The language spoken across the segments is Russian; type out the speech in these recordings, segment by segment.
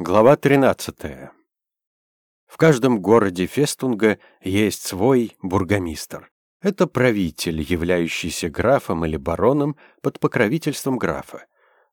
Глава 13. В каждом городе Фестунга есть свой бургомистр. Это правитель, являющийся графом или бароном под покровительством графа.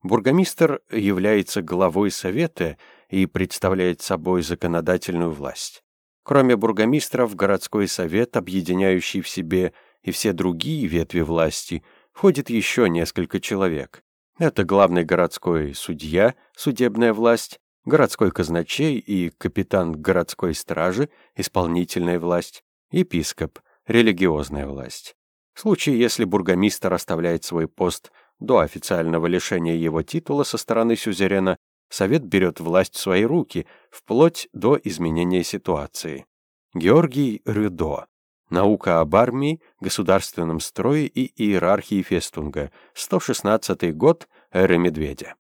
Бургомистр является главой совета и представляет собой законодательную власть. Кроме бургомистров, городской совет, объединяющий в себе и все другие ветви власти, входит еще несколько человек. Это главный городской судья, судебная власть, городской казначей и капитан городской стражи, исполнительная власть, епископ, религиозная власть. В случае, если бургомистр оставляет свой пост до официального лишения его титула со стороны сюзерена, совет берет власть в свои руки, вплоть до изменения ситуации. Георгий Рюдо. Наука об армии, государственном строе и иерархии Фестунга. 116 год эры Медведя.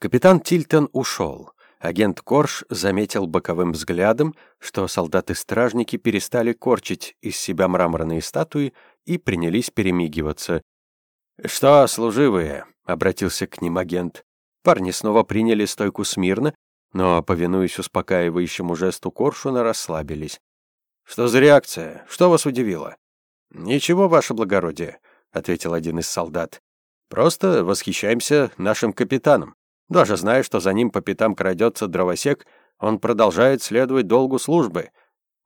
Капитан Тильтон ушел. Агент Корж заметил боковым взглядом, что солдаты-стражники перестали корчить из себя мраморные статуи и принялись перемигиваться. «Что, служивые?» — обратился к ним агент. Парни снова приняли стойку смирно, но, повинуясь успокаивающему жесту Коршуна, расслабились. «Что за реакция? Что вас удивило?» «Ничего, ваше благородие», — ответил один из солдат. «Просто восхищаемся нашим капитаном. Даже зная, что за ним по пятам крадется дровосек, он продолжает следовать долгу службы.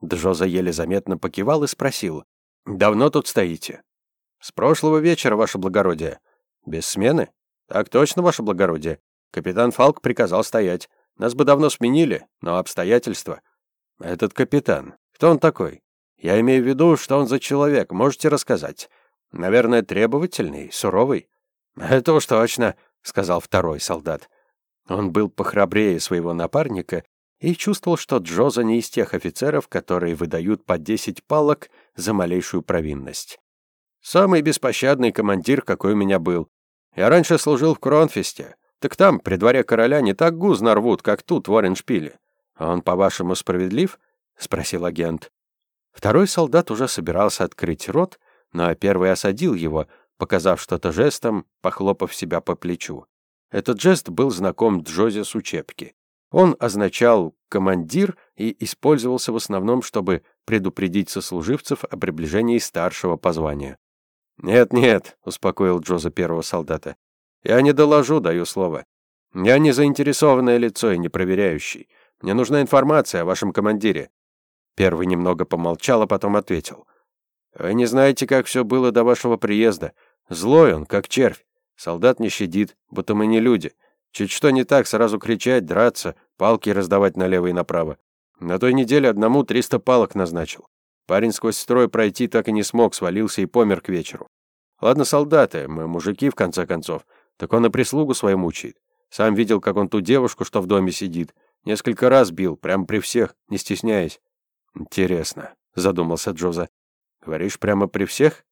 Джоза еле заметно покивал и спросил. «Давно тут стоите?» «С прошлого вечера, ваше благородие». «Без смены?» «Так точно, ваше благородие. Капитан Фалк приказал стоять. Нас бы давно сменили, но обстоятельства...» «Этот капитан, кто он такой?» «Я имею в виду, что он за человек, можете рассказать?» «Наверное, требовательный, суровый?» «Это уж точно», — сказал второй солдат. Он был похрабрее своего напарника и чувствовал, что Джоза не из тех офицеров, которые выдают по 10 палок за малейшую провинность. «Самый беспощадный командир, какой у меня был. Я раньше служил в Кронфесте. Так там, при дворе короля, не так гузно рвут, как тут, в Ореншпиле. Он, по-вашему, справедлив?» — спросил агент. Второй солдат уже собирался открыть рот, но первый осадил его, показав что-то жестом, похлопав себя по плечу. Этот жест был знаком Джозе с учебки. Он означал «командир» и использовался в основном, чтобы предупредить сослуживцев о приближении старшего по званию. «Нет-нет», — успокоил Джоза первого солдата. «Я не доложу, даю слово. Я не заинтересованное лицо и не проверяющий. Мне нужна информация о вашем командире». Первый немного помолчал, а потом ответил. «Вы не знаете, как все было до вашего приезда. Злой он, как червь. Солдат не щадит, будто мы не люди. Чуть что не так, сразу кричать, драться, палки раздавать налево и направо. На той неделе одному 300 палок назначил. Парень сквозь строй пройти так и не смог, свалился и помер к вечеру. Ладно, солдаты, мы мужики, в конце концов. Так он и прислугу свою мучает. Сам видел, как он ту девушку, что в доме сидит. Несколько раз бил, прямо при всех, не стесняясь. Интересно, задумался Джоза. Говоришь, прямо при всех?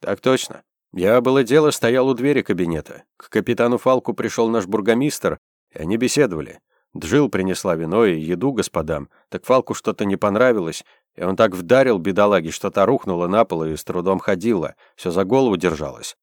Так точно. Я, было дело, стоял у двери кабинета. К капитану Фалку пришел наш бургомистр, и они беседовали. Джил принесла вино и еду господам. Так Фалку что-то не понравилось, и он так вдарил бедолаги, что та рухнула на пол и с трудом ходила, все за голову держалась.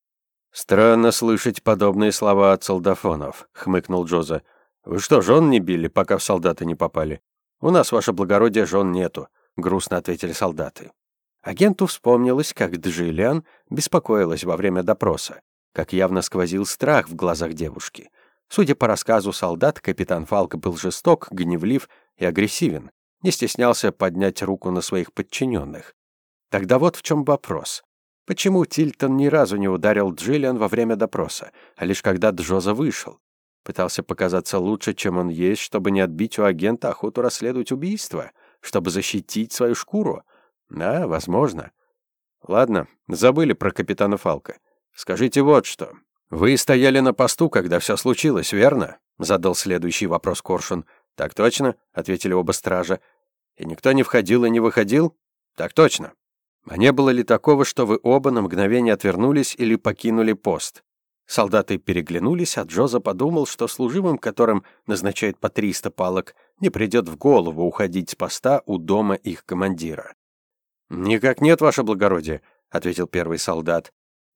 «Странно слышать подобные слова от солдафонов», — хмыкнул Джоза. «Вы что, жен не били, пока в солдаты не попали?» «У нас, ваше благородие, жен нету», — грустно ответили солдаты. Агенту вспомнилось, как Джиллиан беспокоилась во время допроса, как явно сквозил страх в глазах девушки. Судя по рассказу солдат, капитан Фалк был жесток, гневлив и агрессивен, не стеснялся поднять руку на своих подчиненных. Тогда вот в чем вопрос. Почему Тильтон ни разу не ударил Джиллиан во время допроса, а лишь когда Джоза вышел? Пытался показаться лучше, чем он есть, чтобы не отбить у агента охоту расследовать убийство, чтобы защитить свою шкуру? Да, возможно. Ладно, забыли про капитана Фалка. Скажите вот что. Вы стояли на посту, когда все случилось, верно? Задал следующий вопрос Коршун. Так точно, ответили оба стража. И никто не входил и не выходил? Так точно. А не было ли такого, что вы оба на мгновение отвернулись или покинули пост? Солдаты переглянулись, а Джоза подумал, что служивым, которым назначают по 300 палок, не придет в голову уходить с поста у дома их командира. «Никак нет, ваше благородие», — ответил первый солдат.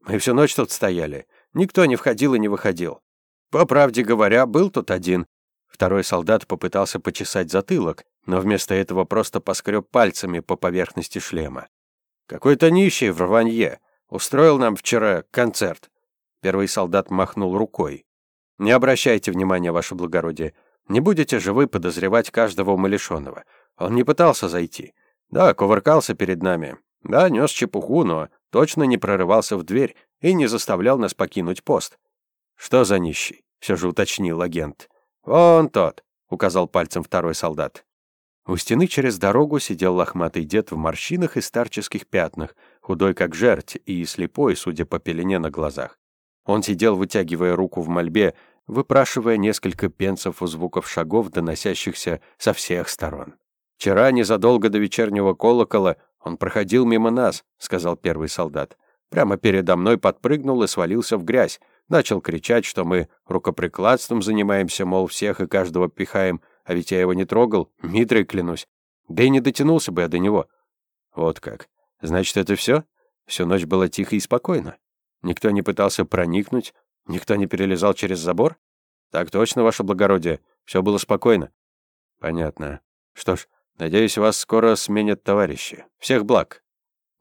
«Мы всю ночь тут стояли. Никто не входил и не выходил. По правде говоря, был тут один. Второй солдат попытался почесать затылок, но вместо этого просто поскреб пальцами по поверхности шлема. «Какой-то нищий в рванье. Устроил нам вчера концерт». Первый солдат махнул рукой. «Не обращайте внимания, ваше благородие. Не будете же вы подозревать каждого умалишенного. Он не пытался зайти. Да, кувыркался перед нами. Да, нес чепуху, но точно не прорывался в дверь и не заставлял нас покинуть пост. Что за нищий? Все же уточнил агент. Вон тот, указал пальцем второй солдат. У стены через дорогу сидел лохматый дед в морщинах и старческих пятнах, худой как жерть и слепой, судя по пелене на глазах. Он сидел, вытягивая руку в мольбе, выпрашивая несколько пенсов у звуков шагов, доносящихся со всех сторон. «Вчера, незадолго до вечернего колокола, он проходил мимо нас», — сказал первый солдат. Прямо передо мной подпрыгнул и свалился в грязь. Начал кричать, что мы рукоприкладством занимаемся, мол, всех и каждого пихаем, а ведь я его не трогал, Митрой клянусь. Да и не дотянулся бы я до него. Вот как. Значит, это все? Всю ночь было тихо и спокойно. Никто не пытался проникнуть, никто не перелезал через забор? Так точно, ваше благородие. Все было спокойно. Понятно. Что ж, надеюсь, вас скоро сменят товарищи. Всех благ.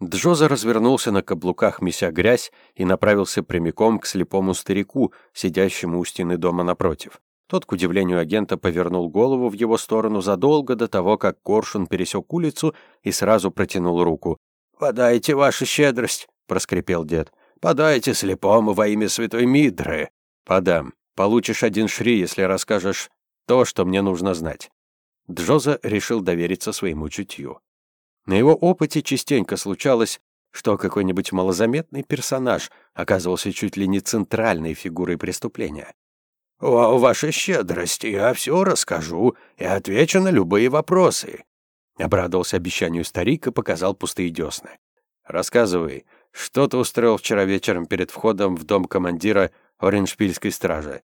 Джоза развернулся на каблуках, меся грязь, и направился прямиком к слепому старику, сидящему у стены дома напротив. Тот, к удивлению агента, повернул голову в его сторону задолго до того, как Коршун пересек улицу и сразу протянул руку. «Подайте вашу щедрость», — проскрипел дед. Подайте слепому во имя святой Мидры. Подам. Получишь один шри, если расскажешь то, что мне нужно знать. Джоза решил довериться своему чутью. На его опыте частенько случалось, что какой-нибудь малозаметный персонаж оказывался чуть ли не центральной фигурой преступления. «О, ваша щедрость, я все расскажу и отвечу на любые вопросы», — обрадовался обещанию старик и показал пустые десны. «Рассказывай, что ты устроил вчера вечером перед входом в дом командира Ореншпильской стражи?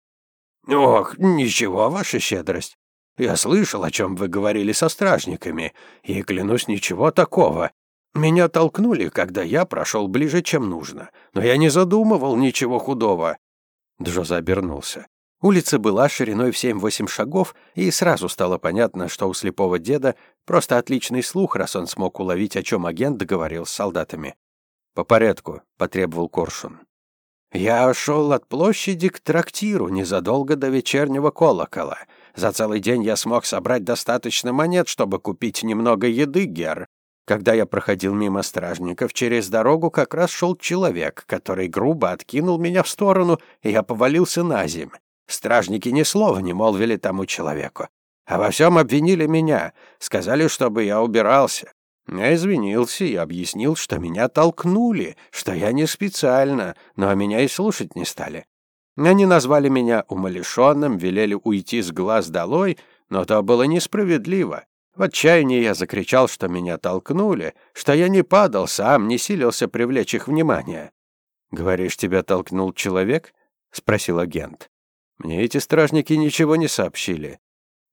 Ох, ничего, ваша щедрость. Я слышал, о чем вы говорили со стражниками, и, клянусь, ничего такого. Меня толкнули, когда я прошел ближе, чем нужно, но я не задумывал ничего худого. Джоза обернулся. Улица была шириной в семь-восемь шагов, и сразу стало понятно, что у слепого деда просто отличный слух, раз он смог уловить, о чем агент договорил с солдатами. «По порядку», — потребовал Коршун. «Я шел от площади к трактиру незадолго до вечернего колокола. За целый день я смог собрать достаточно монет, чтобы купить немного еды, Гер. Когда я проходил мимо стражников, через дорогу как раз шел человек, который грубо откинул меня в сторону, и я повалился на земь. Стражники ни слова не молвили тому человеку. А во всем обвинили меня, сказали, чтобы я убирался. Я извинился и объяснил, что меня толкнули, что я не специально, но меня и слушать не стали. Они назвали меня умалишенным, велели уйти с глаз долой, но то было несправедливо. В отчаянии я закричал, что меня толкнули, что я не падал сам, не силился привлечь их внимание. «Говоришь, тебя толкнул человек?» — спросил агент. «Мне эти стражники ничего не сообщили.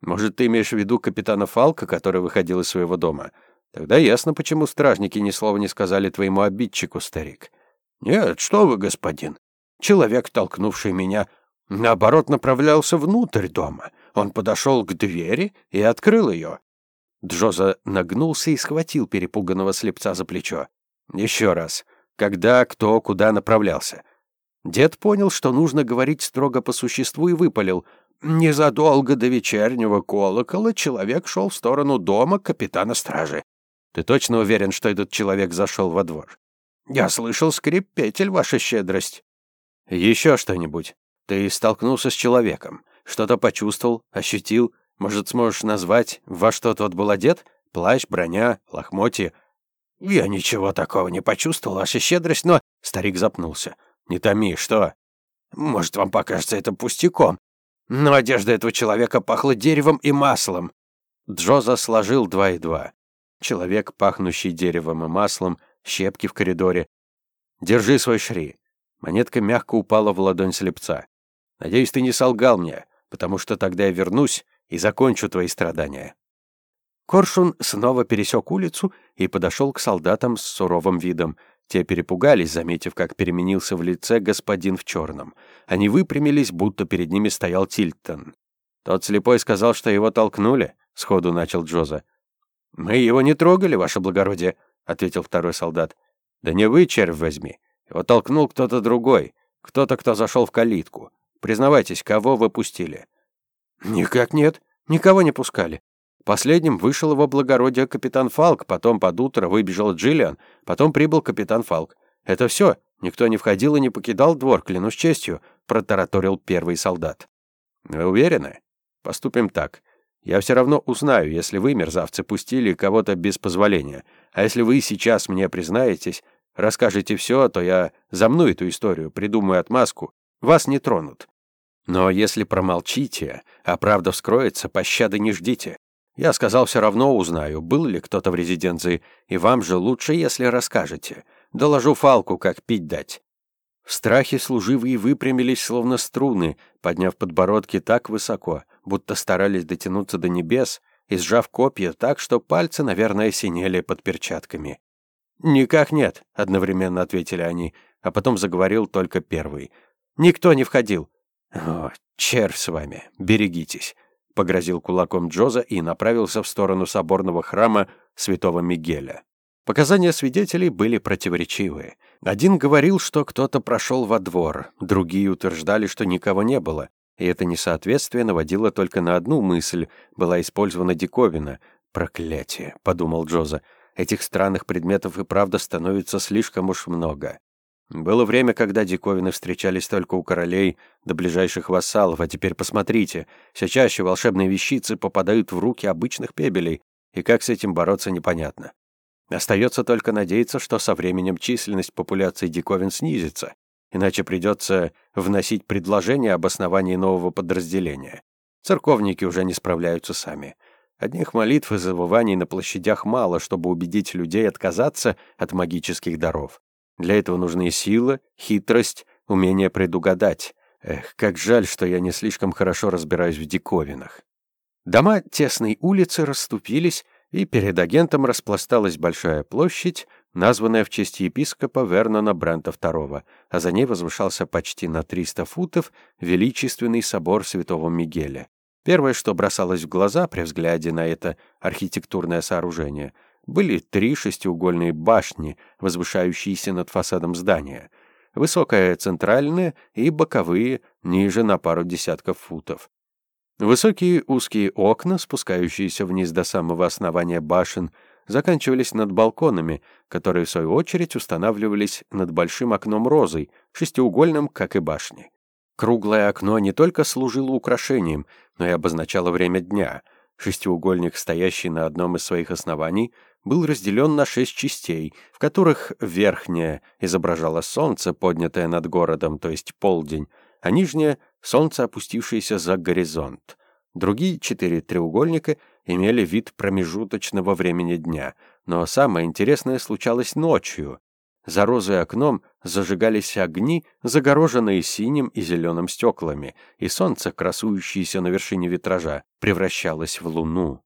Может, ты имеешь в виду капитана Фалка, который выходил из своего дома?» Тогда ясно, почему стражники ни слова не сказали твоему обидчику, старик. Нет, что вы, господин. Человек, толкнувший меня, наоборот, направлялся внутрь дома. Он подошел к двери и открыл ее. Джоза нагнулся и схватил перепуганного слепца за плечо. Еще раз. Когда, кто, куда направлялся? Дед понял, что нужно говорить строго по существу и выпалил. Незадолго до вечернего колокола человек шел в сторону дома капитана стражи. Ты точно уверен, что этот человек зашел во двор? Я слышал скрип петель, ваша щедрость. Еще что-нибудь. Ты столкнулся с человеком. Что-то почувствовал, ощутил. Может, сможешь назвать, во что тот был одет? Плащ, броня, лохмотья. Я ничего такого не почувствовал, ваша щедрость, но... Старик запнулся. Не томи, что? Может, вам покажется это пустяком. Но одежда этого человека пахла деревом и маслом. Джоза сложил два и два. Человек, пахнущий деревом и маслом, щепки в коридоре. «Держи свой шри». Монетка мягко упала в ладонь слепца. «Надеюсь, ты не солгал мне, потому что тогда я вернусь и закончу твои страдания». Коршун снова пересек улицу и подошел к солдатам с суровым видом. Те перепугались, заметив, как переменился в лице господин в черном. Они выпрямились, будто перед ними стоял Тильтон. Тот слепой сказал, что его толкнули, сходу начал Джоза. Мы его не трогали, ваше благородие, ответил второй солдат. Да не вы, червь возьми. Его толкнул кто-то другой, кто-то, кто зашел в калитку. Признавайтесь, кого вы пустили? Никак нет, никого не пускали. Последним вышел его благородие капитан Фалк, потом под утро выбежал Джиллиан, потом прибыл капитан Фалк. Это все. Никто не входил и не покидал двор, клянусь честью, протараторил первый солдат. Вы уверены? Поступим так. Я все равно узнаю, если вы, мерзавцы, пустили кого-то без позволения. А если вы сейчас мне признаетесь, расскажете все, то я замну эту историю, придумаю отмазку. Вас не тронут. Но если промолчите, а правда вскроется, пощады не ждите. Я сказал, все равно узнаю, был ли кто-то в резиденции, и вам же лучше, если расскажете. Доложу Фалку, как пить дать». В страхе служивые выпрямились, словно струны, подняв подбородки так высоко, будто старались дотянуться до небес, и сжав копья так, что пальцы, наверное, синели под перчатками. «Никак нет», — одновременно ответили они, а потом заговорил только первый. «Никто не входил». «О, червь с вами, берегитесь» погрозил кулаком Джоза и направился в сторону соборного храма святого Мигеля. Показания свидетелей были противоречивые. Один говорил, что кто-то прошел во двор, другие утверждали, что никого не было, и это несоответствие наводило только на одну мысль — была использована диковина. «Проклятие», — подумал Джоза, — «этих странных предметов и правда становится слишком уж много». Было время, когда диковины встречались только у королей до ближайших вассалов, а теперь посмотрите, все чаще волшебные вещицы попадают в руки обычных пебелей, и как с этим бороться непонятно. Остается только надеяться, что со временем численность популяции диковин снизится, иначе придется вносить предложение об основании нового подразделения. Церковники уже не справляются сами. Одних молитв и завываний на площадях мало, чтобы убедить людей отказаться от магических даров. Для этого нужны сила, хитрость, умение предугадать. Эх, как жаль, что я не слишком хорошо разбираюсь в диковинах. Дома тесной улицы расступились, и перед агентом распласталась большая площадь, названная в честь епископа Вернона Брента II, а за ней возвышался почти на 300 футов величественный собор святого Мигеля. Первое, что бросалось в глаза при взгляде на это архитектурное сооружение — были три шестиугольные башни, возвышающиеся над фасадом здания. Высокая центральная и боковые, ниже на пару десятков футов. Высокие узкие окна, спускающиеся вниз до самого основания башен, заканчивались над балконами, которые, в свою очередь, устанавливались над большим окном розой, шестиугольным, как и башни. Круглое окно не только служило украшением, но и обозначало время дня. Шестиугольник, стоящий на одном из своих оснований, был разделен на шесть частей, в которых верхняя изображала солнце, поднятое над городом, то есть полдень, а нижняя — солнце, опустившееся за горизонт. Другие четыре треугольника имели вид промежуточного времени дня, но самое интересное случалось ночью. За розой окном зажигались огни, загороженные синим и зеленым стеклами, и солнце, красующееся на вершине витража, превращалось в луну.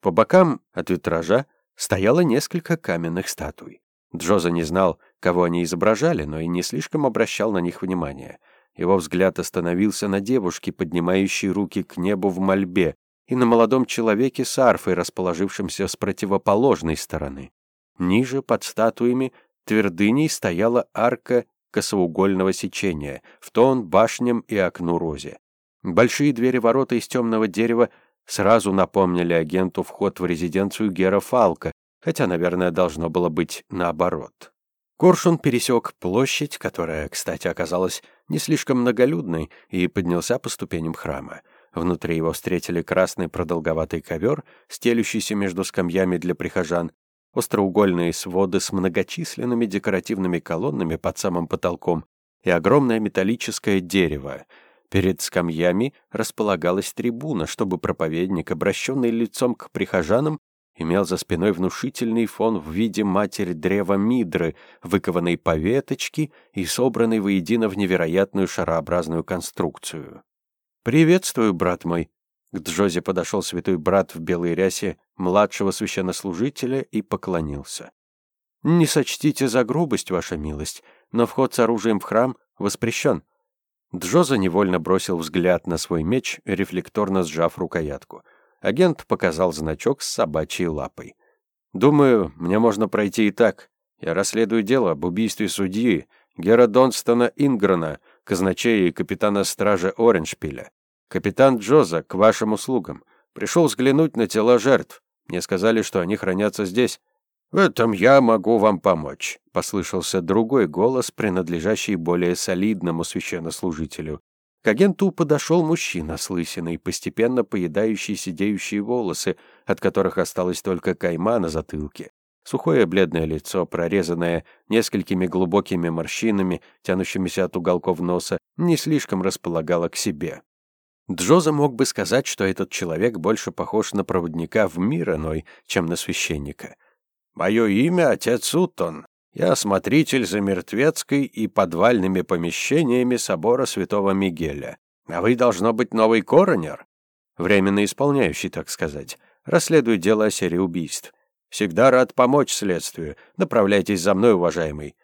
По бокам от витража стояло несколько каменных статуй. Джоза не знал, кого они изображали, но и не слишком обращал на них внимания. Его взгляд остановился на девушке, поднимающей руки к небу в мольбе, и на молодом человеке с арфой, расположившемся с противоположной стороны. Ниже, под статуями, твердыней стояла арка косоугольного сечения, в тон башням и окну розе. Большие двери ворота из темного дерева сразу напомнили агенту вход в резиденцию Гера Фалка, хотя, наверное, должно было быть наоборот. Коршун пересек площадь, которая, кстати, оказалась не слишком многолюдной, и поднялся по ступеням храма. Внутри его встретили красный продолговатый ковер, стелющийся между скамьями для прихожан, остроугольные своды с многочисленными декоративными колоннами под самым потолком и огромное металлическое дерево, Перед скамьями располагалась трибуна, чтобы проповедник, обращенный лицом к прихожанам, имел за спиной внушительный фон в виде матери древа Мидры, выкованной по веточке и собранной воедино в невероятную шарообразную конструкцию. «Приветствую, брат мой!» К Джозе подошел святой брат в белой рясе младшего священнослужителя и поклонился. «Не сочтите за грубость, ваша милость, но вход с оружием в храм воспрещен. Джоза невольно бросил взгляд на свой меч, рефлекторно сжав рукоятку. Агент показал значок с собачьей лапой. «Думаю, мне можно пройти и так. Я расследую дело об убийстве судьи Гера Донстона Ингрена, казначея и капитана стражи Ореншпиля. Капитан Джоза, к вашим услугам. Пришел взглянуть на тела жертв. Мне сказали, что они хранятся здесь. «В этом я могу вам помочь», — послышался другой голос, принадлежащий более солидному священнослужителю. К агенту подошел мужчина с лысиной, постепенно поедающий сидеющие волосы, от которых осталась только кайма на затылке. Сухое бледное лицо, прорезанное несколькими глубокими морщинами, тянущимися от уголков носа, не слишком располагало к себе. Джоза мог бы сказать, что этот человек больше похож на проводника в мир иной, чем на священника. «Мое имя — отец Утон. Я смотритель за мертвецкой и подвальными помещениями собора святого Мигеля. А вы, должно быть, новый коронер?» Временно исполняющий, так сказать. Расследую дело о серии убийств. Всегда рад помочь следствию. Направляйтесь за мной, уважаемый.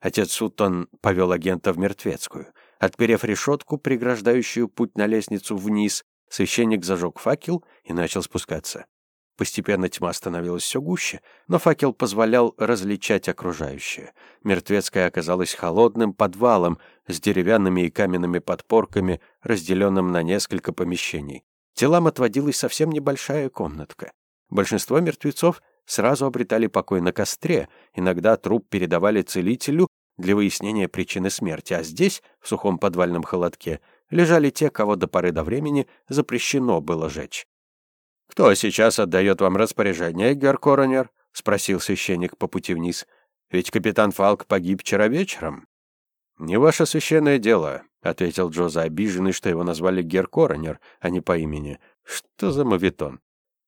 Отец Сутон повел агента в мертвецкую. Отперев решетку, преграждающую путь на лестницу вниз, священник зажег факел и начал спускаться. Постепенно тьма становилась все гуще, но факел позволял различать окружающее. Мертвецкая оказалась холодным подвалом с деревянными и каменными подпорками, разделенным на несколько помещений. Телам отводилась совсем небольшая комнатка. Большинство мертвецов сразу обретали покой на костре, иногда труп передавали целителю для выяснения причины смерти, а здесь, в сухом подвальном холодке, лежали те, кого до поры до времени запрещено было жечь. «Кто сейчас отдает вам распоряжение, Геркоронер?» — спросил священник по пути вниз. «Ведь капитан Фалк погиб вчера вечером». «Не ваше священное дело», — ответил Джоза, обиженный, что его назвали Геркоронер, а не по имени. «Что за мавитон?»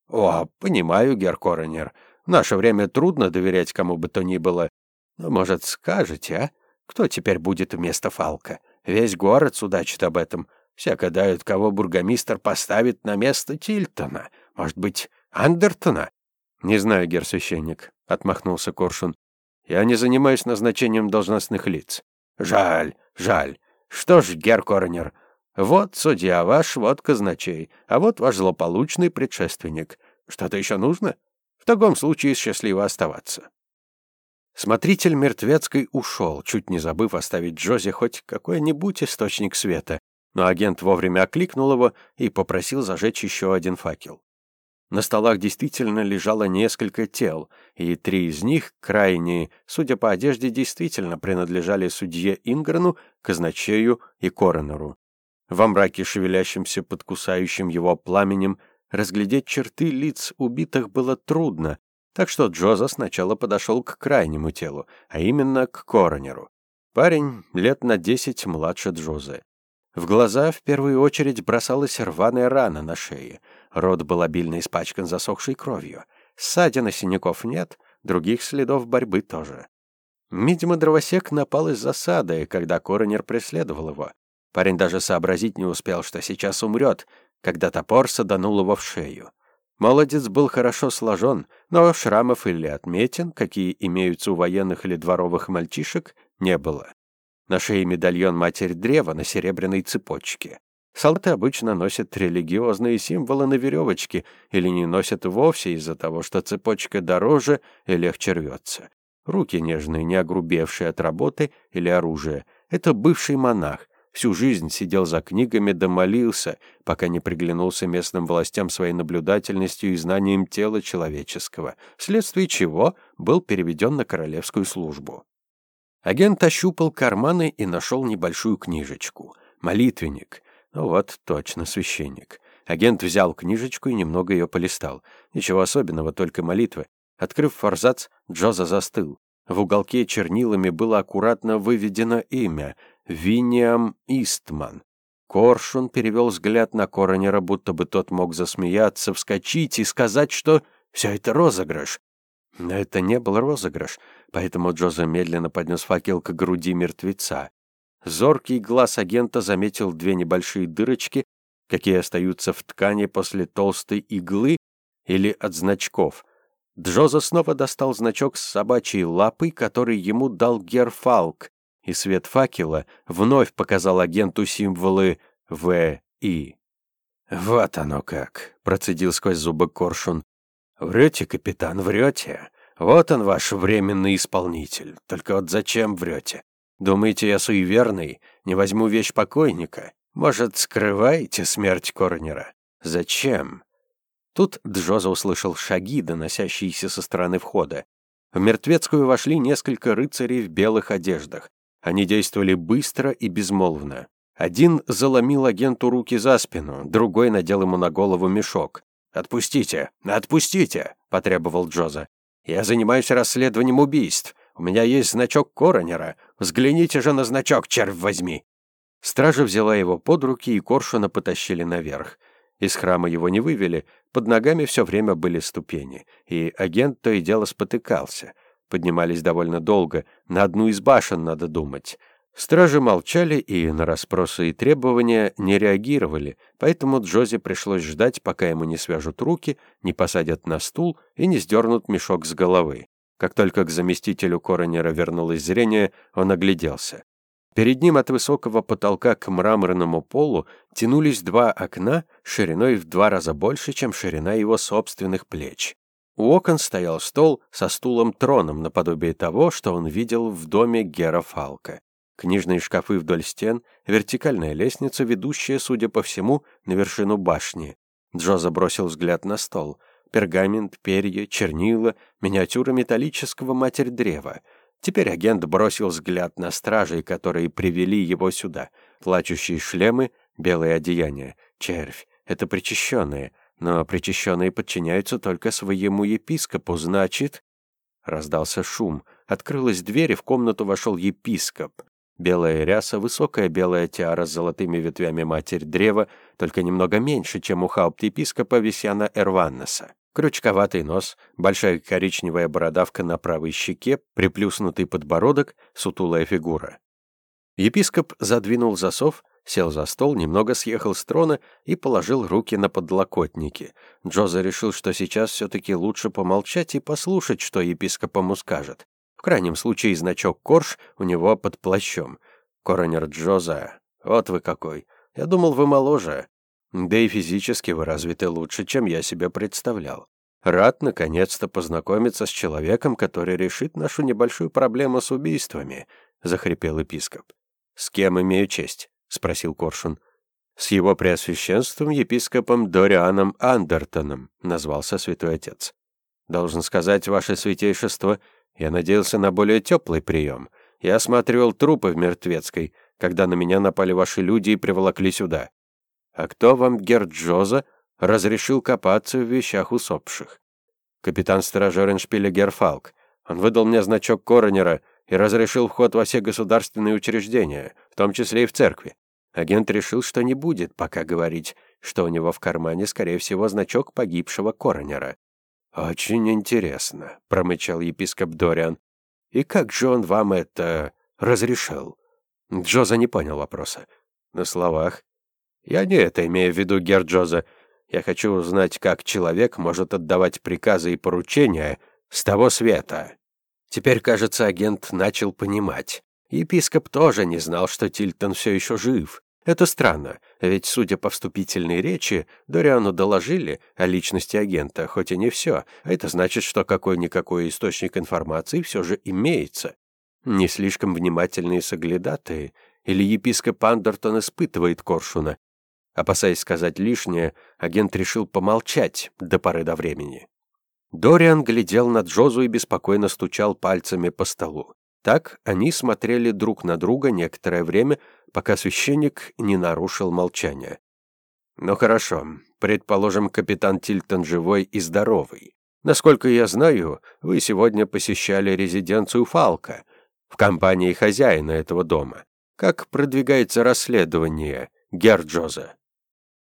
«О, понимаю, Геркоронер. В наше время трудно доверять кому бы то ни было. Но, может, скажете, а? Кто теперь будет вместо Фалка? Весь город судачит об этом. Все гадают, кого бургомистр поставит на место Тильтона. Может быть, Андертона? Не знаю, герсвященник, — отмахнулся Коршун. Я не занимаюсь назначением должностных лиц. Жаль, жаль. Что ж, гер Коронер, вот судья ваш, вот казначей, а вот ваш злополучный предшественник. Что-то еще нужно? В таком случае счастливо оставаться. Смотритель мертвецкой ушел, чуть не забыв оставить Джози хоть какой-нибудь источник света, но агент вовремя окликнул его и попросил зажечь еще один факел. На столах действительно лежало несколько тел, и три из них, крайние, судя по одежде, действительно принадлежали судье Инграну, казначею и коронеру. Во мраке, шевелящемся под кусающим его пламенем, разглядеть черты лиц убитых было трудно, так что Джоза сначала подошел к крайнему телу, а именно к коронеру. Парень лет на десять младше Джозы. В глаза в первую очередь бросалась рваная рана на шее — Рот был обильно испачкан засохшей кровью. Ссадин и синяков нет, других следов борьбы тоже. Видимо, дровосек напал из засады, когда коронер преследовал его. Парень даже сообразить не успел, что сейчас умрет, когда топор саданул его в шею. Молодец был хорошо сложен, но шрамов или отметин, какие имеются у военных или дворовых мальчишек, не было. На шее медальон Матерь Древа на серебряной цепочке. Солдаты обычно носят религиозные символы на веревочке или не носят вовсе из-за того, что цепочка дороже и легче рвется. Руки нежные, не огрубевшие от работы или оружия. Это бывший монах. Всю жизнь сидел за книгами да молился, пока не приглянулся местным властям своей наблюдательностью и знанием тела человеческого, вследствие чего был переведен на королевскую службу. Агент ощупал карманы и нашел небольшую книжечку. Молитвенник. Ну вот, точно, священник. Агент взял книжечку и немного ее полистал. Ничего особенного, только молитвы. Открыв форзац, Джоза застыл. В уголке чернилами было аккуратно выведено имя — Виниам Истман. Коршун перевел взгляд на Коронера, будто бы тот мог засмеяться, вскочить и сказать, что все это розыгрыш. Но это не был розыгрыш, поэтому Джоза медленно поднес факел к груди мертвеца. Зоркий глаз агента заметил две небольшие дырочки, какие остаются в ткани после толстой иглы или от значков. Джоза снова достал значок с собачьей лапой, который ему дал Герфалк, и свет факела вновь показал агенту символы «ВИ». «Вот оно как», — процедил сквозь зубы Коршун. «Врете, капитан, врете. Вот он, ваш временный исполнитель. Только вот зачем врете? Думаете, я суеверный? Не возьму вещь покойника? Может, скрываете смерть Корнера? Зачем?» Тут Джоза услышал шаги, доносящиеся со стороны входа. В мертвецкую вошли несколько рыцарей в белых одеждах. Они действовали быстро и безмолвно. Один заломил агенту руки за спину, другой надел ему на голову мешок. «Отпустите! Отпустите!» — потребовал Джоза. «Я занимаюсь расследованием убийств. У меня есть значок коронера. Взгляните же на значок, червь возьми!» Стража взяла его под руки, и Коршуна потащили наверх. Из храма его не вывели, под ногами все время были ступени, и агент то и дело спотыкался. Поднимались довольно долго, на одну из башен надо думать. Стражи молчали и на расспросы и требования не реагировали, поэтому Джози пришлось ждать, пока ему не свяжут руки, не посадят на стул и не сдернут мешок с головы. Как только к заместителю коронера вернулось зрение, он огляделся. Перед ним от высокого потолка к мраморному полу тянулись два окна шириной в два раза больше, чем ширина его собственных плеч. У окон стоял стол со стулом-троном наподобие того, что он видел в доме Гера Фалка. Книжные шкафы вдоль стен, вертикальная лестница, ведущая, судя по всему, на вершину башни. Джо забросил взгляд на стол. Пергамент, перья, чернила, миниатюра металлического матерь древа — Теперь агент бросил взгляд на стражей, которые привели его сюда. Плачущие шлемы, белые одеяния. Червь. Это причащенные. Но причащенные подчиняются только своему епископу, значит... Раздался шум. Открылась дверь, и в комнату вошел епископ. Белая ряса, высокая белая тиара с золотыми ветвями матерь древа, только немного меньше, чем у хаупт-епископа Висяна Эрваннеса. Крючковатый нос, большая коричневая бородавка на правой щеке, приплюснутый подбородок, сутулая фигура. Епископ задвинул засов, сел за стол, немного съехал с трона и положил руки на подлокотники. Джоза решил, что сейчас все-таки лучше помолчать и послушать, что епископ ему скажет. В крайнем случае значок Корж у него под плащом. Коронер Джоза, вот вы какой. Я думал, вы моложе. Да и физически вы развиты лучше, чем я себе представлял. Рад, наконец-то, познакомиться с человеком, который решит нашу небольшую проблему с убийствами», — захрипел епископ. «С кем имею честь?» — спросил Коршун. «С его преосвященством епископом Дорианом Андертоном», — назвался святой отец. «Должен сказать, ваше святейшество, я надеялся на более теплый прием. Я осматривал трупы в Мертвецкой, когда на меня напали ваши люди и приволокли сюда. А кто вам, Герджоза, разрешил копаться в вещах усопших? Капитан стража Реншпиля Герфалк. Он выдал мне значок коронера и разрешил вход во все государственные учреждения, в том числе и в церкви. Агент решил, что не будет пока говорить, что у него в кармане, скорее всего, значок погибшего коронера. «Очень интересно», — промычал епископ Дориан. «И как же он вам это разрешил?» Джоза не понял вопроса. На словах я не это имею в виду, Герджоза. Я хочу узнать, как человек может отдавать приказы и поручения с того света. Теперь, кажется, агент начал понимать. Епископ тоже не знал, что Тильтон все еще жив. Это странно, ведь, судя по вступительной речи, Дориану доложили о личности агента, хоть и не все. А это значит, что какой-никакой источник информации все же имеется. Не слишком внимательные соглядатые, или епископ Андертон испытывает Коршуна, Опасаясь сказать лишнее, агент решил помолчать до поры до времени. Дориан глядел на Джозу и беспокойно стучал пальцами по столу. Так они смотрели друг на друга некоторое время, пока священник не нарушил молчание. «Ну хорошо, предположим, капитан Тильтон живой и здоровый. Насколько я знаю, вы сегодня посещали резиденцию Фалка в компании хозяина этого дома. Как продвигается расследование, Герджоза?»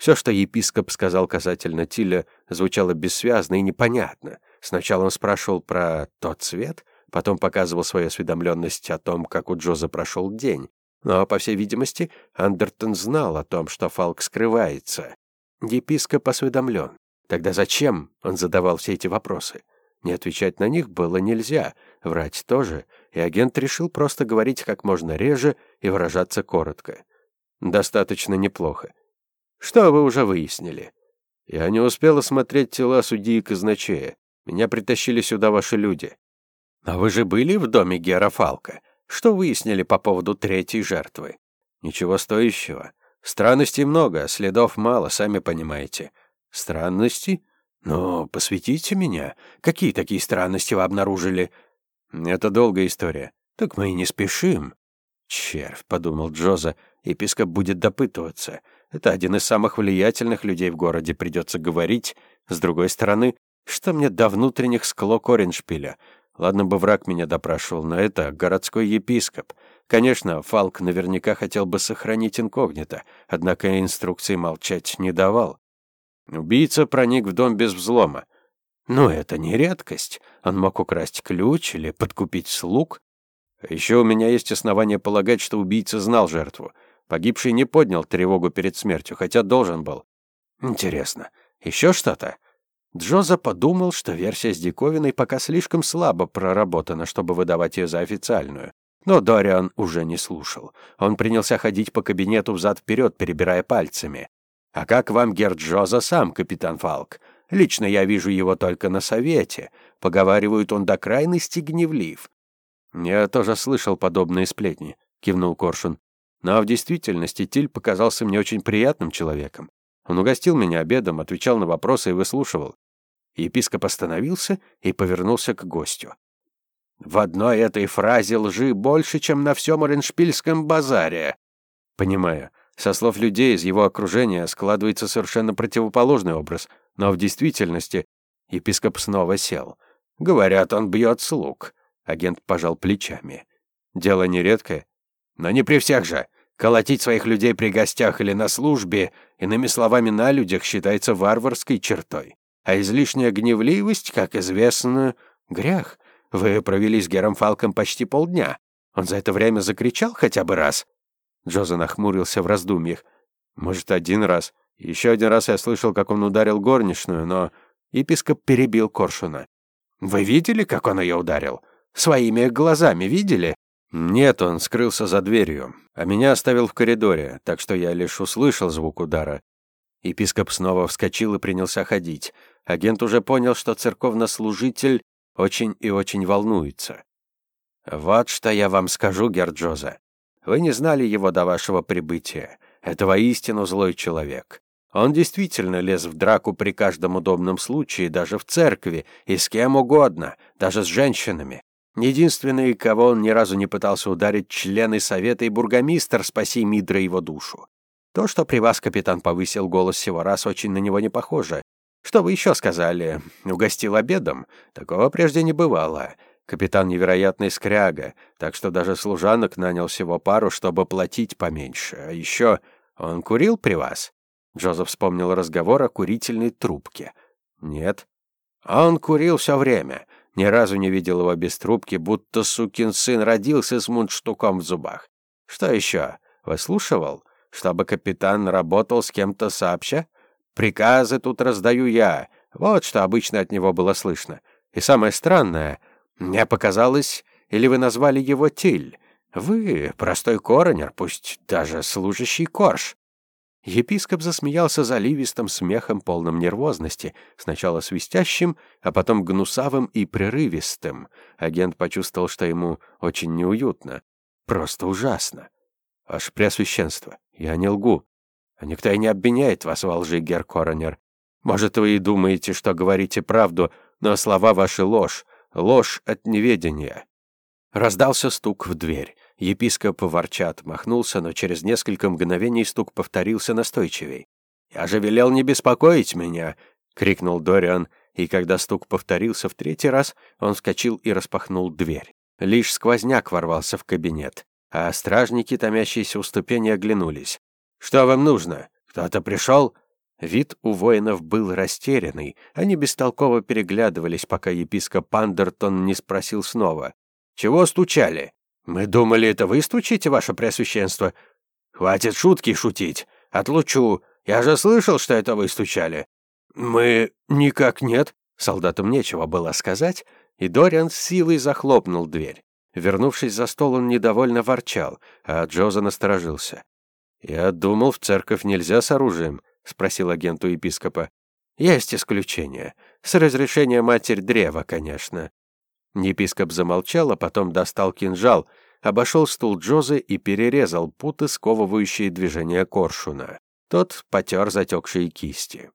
Все, что епископ сказал касательно Тиля, звучало бессвязно и непонятно. Сначала он спрашивал про тот цвет, потом показывал свою осведомленность о том, как у Джоза прошел день. Но, по всей видимости, Андертон знал о том, что Фалк скрывается. Епископ осведомлен. Тогда зачем он задавал все эти вопросы? Не отвечать на них было нельзя, врать тоже. и агент решил просто говорить как можно реже и выражаться коротко. Достаточно неплохо. Что вы уже выяснили? Я не успел осмотреть тела судьи и казначея. Меня притащили сюда ваши люди. А вы же были в доме Гера Фалка? Что выяснили по поводу третьей жертвы? Ничего стоящего. Странностей много, следов мало, сами понимаете. Странности? Ну, посвятите меня. Какие такие странности вы обнаружили? Это долгая история. Так мы и не спешим. Червь, подумал Джоза, епископ будет допытываться. Это один из самых влиятельных людей в городе, придется говорить. С другой стороны, что мне до внутренних склок Ореншпиля? Ладно бы враг меня допрашивал, но это городской епископ. Конечно, Фалк наверняка хотел бы сохранить инкогнито, однако инструкции молчать не давал. Убийца проник в дом без взлома. Но это не редкость. Он мог украсть ключ или подкупить слуг. Еще у меня есть основания полагать, что убийца знал жертву. Погибший не поднял тревогу перед смертью, хотя должен был. Интересно, еще что-то? Джоза подумал, что версия с диковиной пока слишком слабо проработана, чтобы выдавать ее за официальную. Но Дориан уже не слушал. Он принялся ходить по кабинету взад-вперед, перебирая пальцами. «А как вам Герд Джоза сам, капитан Фалк? Лично я вижу его только на совете. Поговаривают, он до крайности гневлив». «Я тоже слышал подобные сплетни», — кивнул Коршун. Но в действительности Тиль показался мне очень приятным человеком. Он угостил меня обедом, отвечал на вопросы и выслушивал. Епископ остановился и повернулся к гостю. «В одной этой фразе лжи больше, чем на всем Ореншпильском базаре». «Понимаю. Со слов людей из его окружения складывается совершенно противоположный образ, но в действительности епископ снова сел. Говорят, он бьет слуг. Агент пожал плечами. Дело нередкое, но не при всех же. Колотить своих людей при гостях или на службе, иными словами, на людях, считается варварской чертой. А излишняя гневливость, как известно, грех. Вы провели с Гером Фалком почти полдня. Он за это время закричал хотя бы раз?» Джоза нахмурился в раздумьях. «Может, один раз. Еще один раз я слышал, как он ударил горничную, но...» Епископ перебил Коршуна. «Вы видели, как он ее ударил? Своими глазами видели?» Нет, он скрылся за дверью, а меня оставил в коридоре, так что я лишь услышал звук удара. Епископ снова вскочил и принялся ходить. Агент уже понял, что церковнослужитель очень и очень волнуется. «Вот что я вам скажу, Герджоза. Вы не знали его до вашего прибытия. Это воистину злой человек. Он действительно лез в драку при каждом удобном случае, даже в церкви, и с кем угодно, даже с женщинами. Единственный, кого он ни разу не пытался ударить, члены совета и бургомистр, спаси Мидра его душу. То, что при вас капитан повысил голос всего раз, очень на него не похоже. Что вы еще сказали? Угостил обедом? Такого прежде не бывало. Капитан невероятный скряга, так что даже служанок нанял всего пару, чтобы платить поменьше. А еще он курил при вас? Джозеф вспомнил разговор о курительной трубке. Нет. Он курил все время. Ни разу не видел его без трубки, будто сукин сын родился с мундштуком в зубах. Что еще? Выслушивал? Чтобы капитан работал с кем-то сообща? Приказы тут раздаю я. Вот что обычно от него было слышно. И самое странное, мне показалось, или вы назвали его Тиль. Вы простой коронер, пусть даже служащий корж. Епископ засмеялся заливистым смехом, полным нервозности, сначала свистящим, а потом гнусавым и прерывистым. Агент почувствовал, что ему очень неуютно. Просто ужасно. Ваше Преосвященство, я не лгу. А никто и не обвиняет вас во лжи, Гер Коронер. Может, вы и думаете, что говорите правду, но слова ваши ложь, ложь от неведения. Раздался стук в дверь. Епископ ворча отмахнулся, но через несколько мгновений стук повторился настойчивей. «Я же велел не беспокоить меня!» — крикнул Дориан, и когда стук повторился в третий раз, он вскочил и распахнул дверь. Лишь сквозняк ворвался в кабинет, а стражники, томящиеся у ступени, оглянулись. «Что вам нужно? Кто-то пришел?» Вид у воинов был растерянный. Они бестолково переглядывались, пока епископ Андертон не спросил снова. «Чего стучали?» «Мы думали, это вы стучите, ваше преосвященство?» «Хватит шутки шутить. Отлучу. Я же слышал, что это вы стучали». «Мы... никак нет». Солдатам нечего было сказать, и Дориан с силой захлопнул дверь. Вернувшись за стол, он недовольно ворчал, а Джоза насторожился. «Я думал, в церковь нельзя с оружием», — спросил агент епископа. «Есть исключение. С разрешения Матерь Древа, конечно». Епископ замолчал, а потом достал кинжал, обошел стул Джозы и перерезал путы, сковывающие движение коршуна. Тот потер затекшие кисти.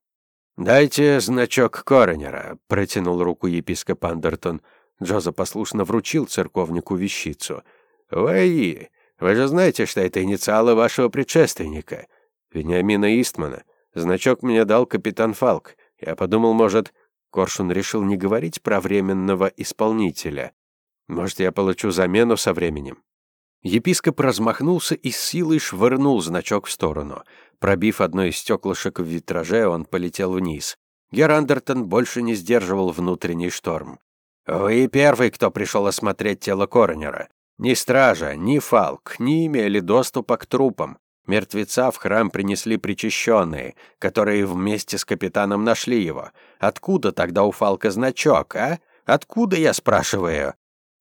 «Дайте значок коронера», — протянул руку епископ Андертон. Джоза послушно вручил церковнику вещицу. «Вы, вы же знаете, что это инициалы вашего предшественника, Вениамина Истмана. Значок мне дал капитан Фалк. Я подумал, может, Коршун решил не говорить про временного исполнителя. Может, я получу замену со временем?» Епископ размахнулся и с силой швырнул значок в сторону. Пробив одно из стеклышек в витраже, он полетел вниз. Герандертон больше не сдерживал внутренний шторм. «Вы первый, кто пришел осмотреть тело коронера. Ни стража, ни фалк не имели доступа к трупам. Мертвеца в храм принесли причащенные, которые вместе с капитаном нашли его. Откуда тогда у Фалка значок, а? Откуда, я спрашиваю?»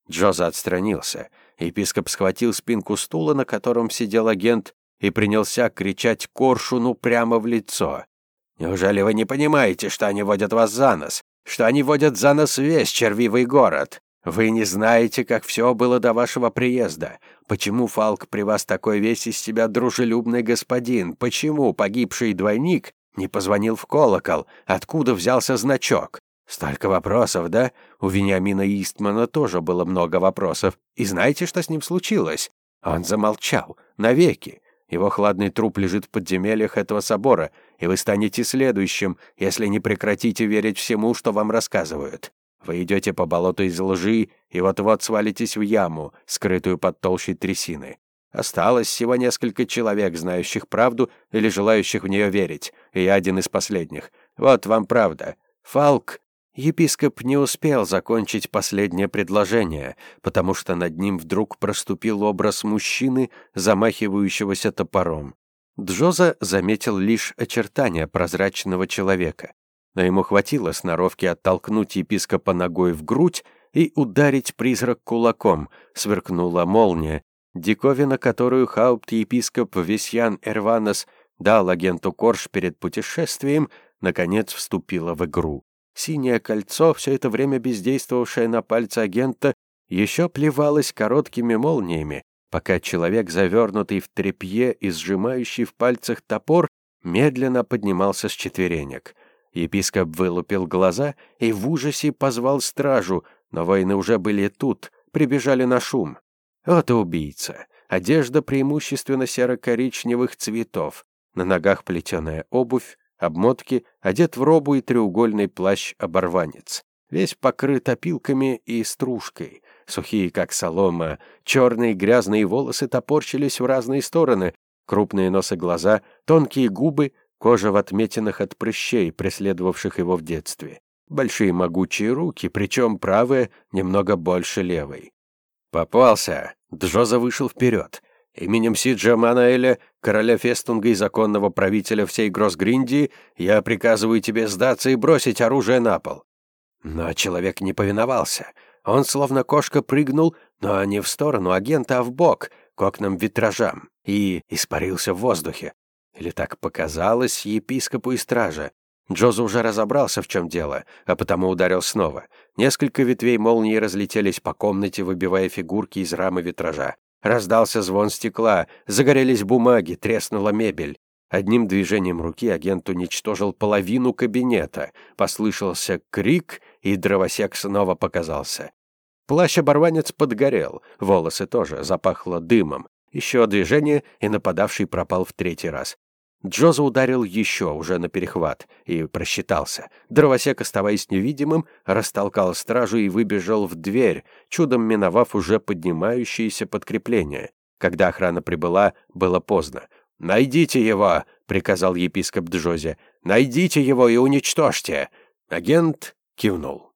Джоза отстранился. Епископ схватил спинку стула, на котором сидел агент, и принялся кричать Коршуну прямо в лицо. «Неужели вы не понимаете, что они водят вас за нос? Что они водят за нос весь червивый город? Вы не знаете, как все было до вашего приезда. Почему Фалк при вас такой весь из себя дружелюбный господин? Почему погибший двойник не позвонил в колокол? Откуда взялся значок? Столько вопросов, да? У Вениамина Истмана тоже было много вопросов. И знаете, что с ним случилось? Он замолчал. Навеки. Его хладный труп лежит в подземельях этого собора, и вы станете следующим, если не прекратите верить всему, что вам рассказывают. Вы идете по болоту из лжи и вот-вот свалитесь в яму, скрытую под толщей трясины. Осталось всего несколько человек, знающих правду или желающих в нее верить, и я один из последних. Вот вам правда. Фалк Епископ не успел закончить последнее предложение, потому что над ним вдруг проступил образ мужчины, замахивающегося топором. Джоза заметил лишь очертания прозрачного человека, но ему хватило сноровки оттолкнуть епископа ногой в грудь и ударить призрак кулаком, сверкнула молния, диковина, которую хаупт-епископ Весьян Эрванес дал агенту Корж перед путешествием, наконец вступила в игру. Синее кольцо, все это время бездействовавшее на пальце агента, еще плевалось короткими молниями, пока человек, завернутый в тряпье и сжимающий в пальцах топор, медленно поднимался с четверенек. Епископ вылупил глаза и в ужасе позвал стражу, но воины уже были тут, прибежали на шум. Вот убийца. Одежда преимущественно серо-коричневых цветов, на ногах плетеная обувь, обмотки, одет в робу и треугольный плащ-оборванец. Весь покрыт опилками и стружкой. Сухие, как солома, черные грязные волосы топорщились в разные стороны, крупные носы глаза, тонкие губы, кожа в отметинах от прыщей, преследовавших его в детстве. Большие могучие руки, причем правая немного больше левой. «Попался!» Джоза вышел вперед. Именем Сиджа Манаэля, короля Фестунга и законного правителя всей Гроссгриндии, я приказываю тебе сдаться и бросить оружие на пол». Но человек не повиновался. Он, словно кошка, прыгнул, но не в сторону агента, а в бок, к окнам витражам, и испарился в воздухе. Или так показалось епископу и страже. Джоза уже разобрался, в чем дело, а потому ударил снова. Несколько ветвей молнии разлетелись по комнате, выбивая фигурки из рамы витража. Раздался звон стекла, загорелись бумаги, треснула мебель. Одним движением руки агент уничтожил половину кабинета. Послышался крик, и дровосек снова показался. Плащ-оборванец подгорел, волосы тоже, запахло дымом. Еще движение, и нападавший пропал в третий раз. Джоза ударил еще, уже на перехват, и просчитался. Дровосек, оставаясь невидимым, растолкал стражу и выбежал в дверь, чудом миновав уже поднимающееся подкрепление. Когда охрана прибыла, было поздно. «Найдите его!» — приказал епископ Джозе. «Найдите его и уничтожьте!» Агент кивнул.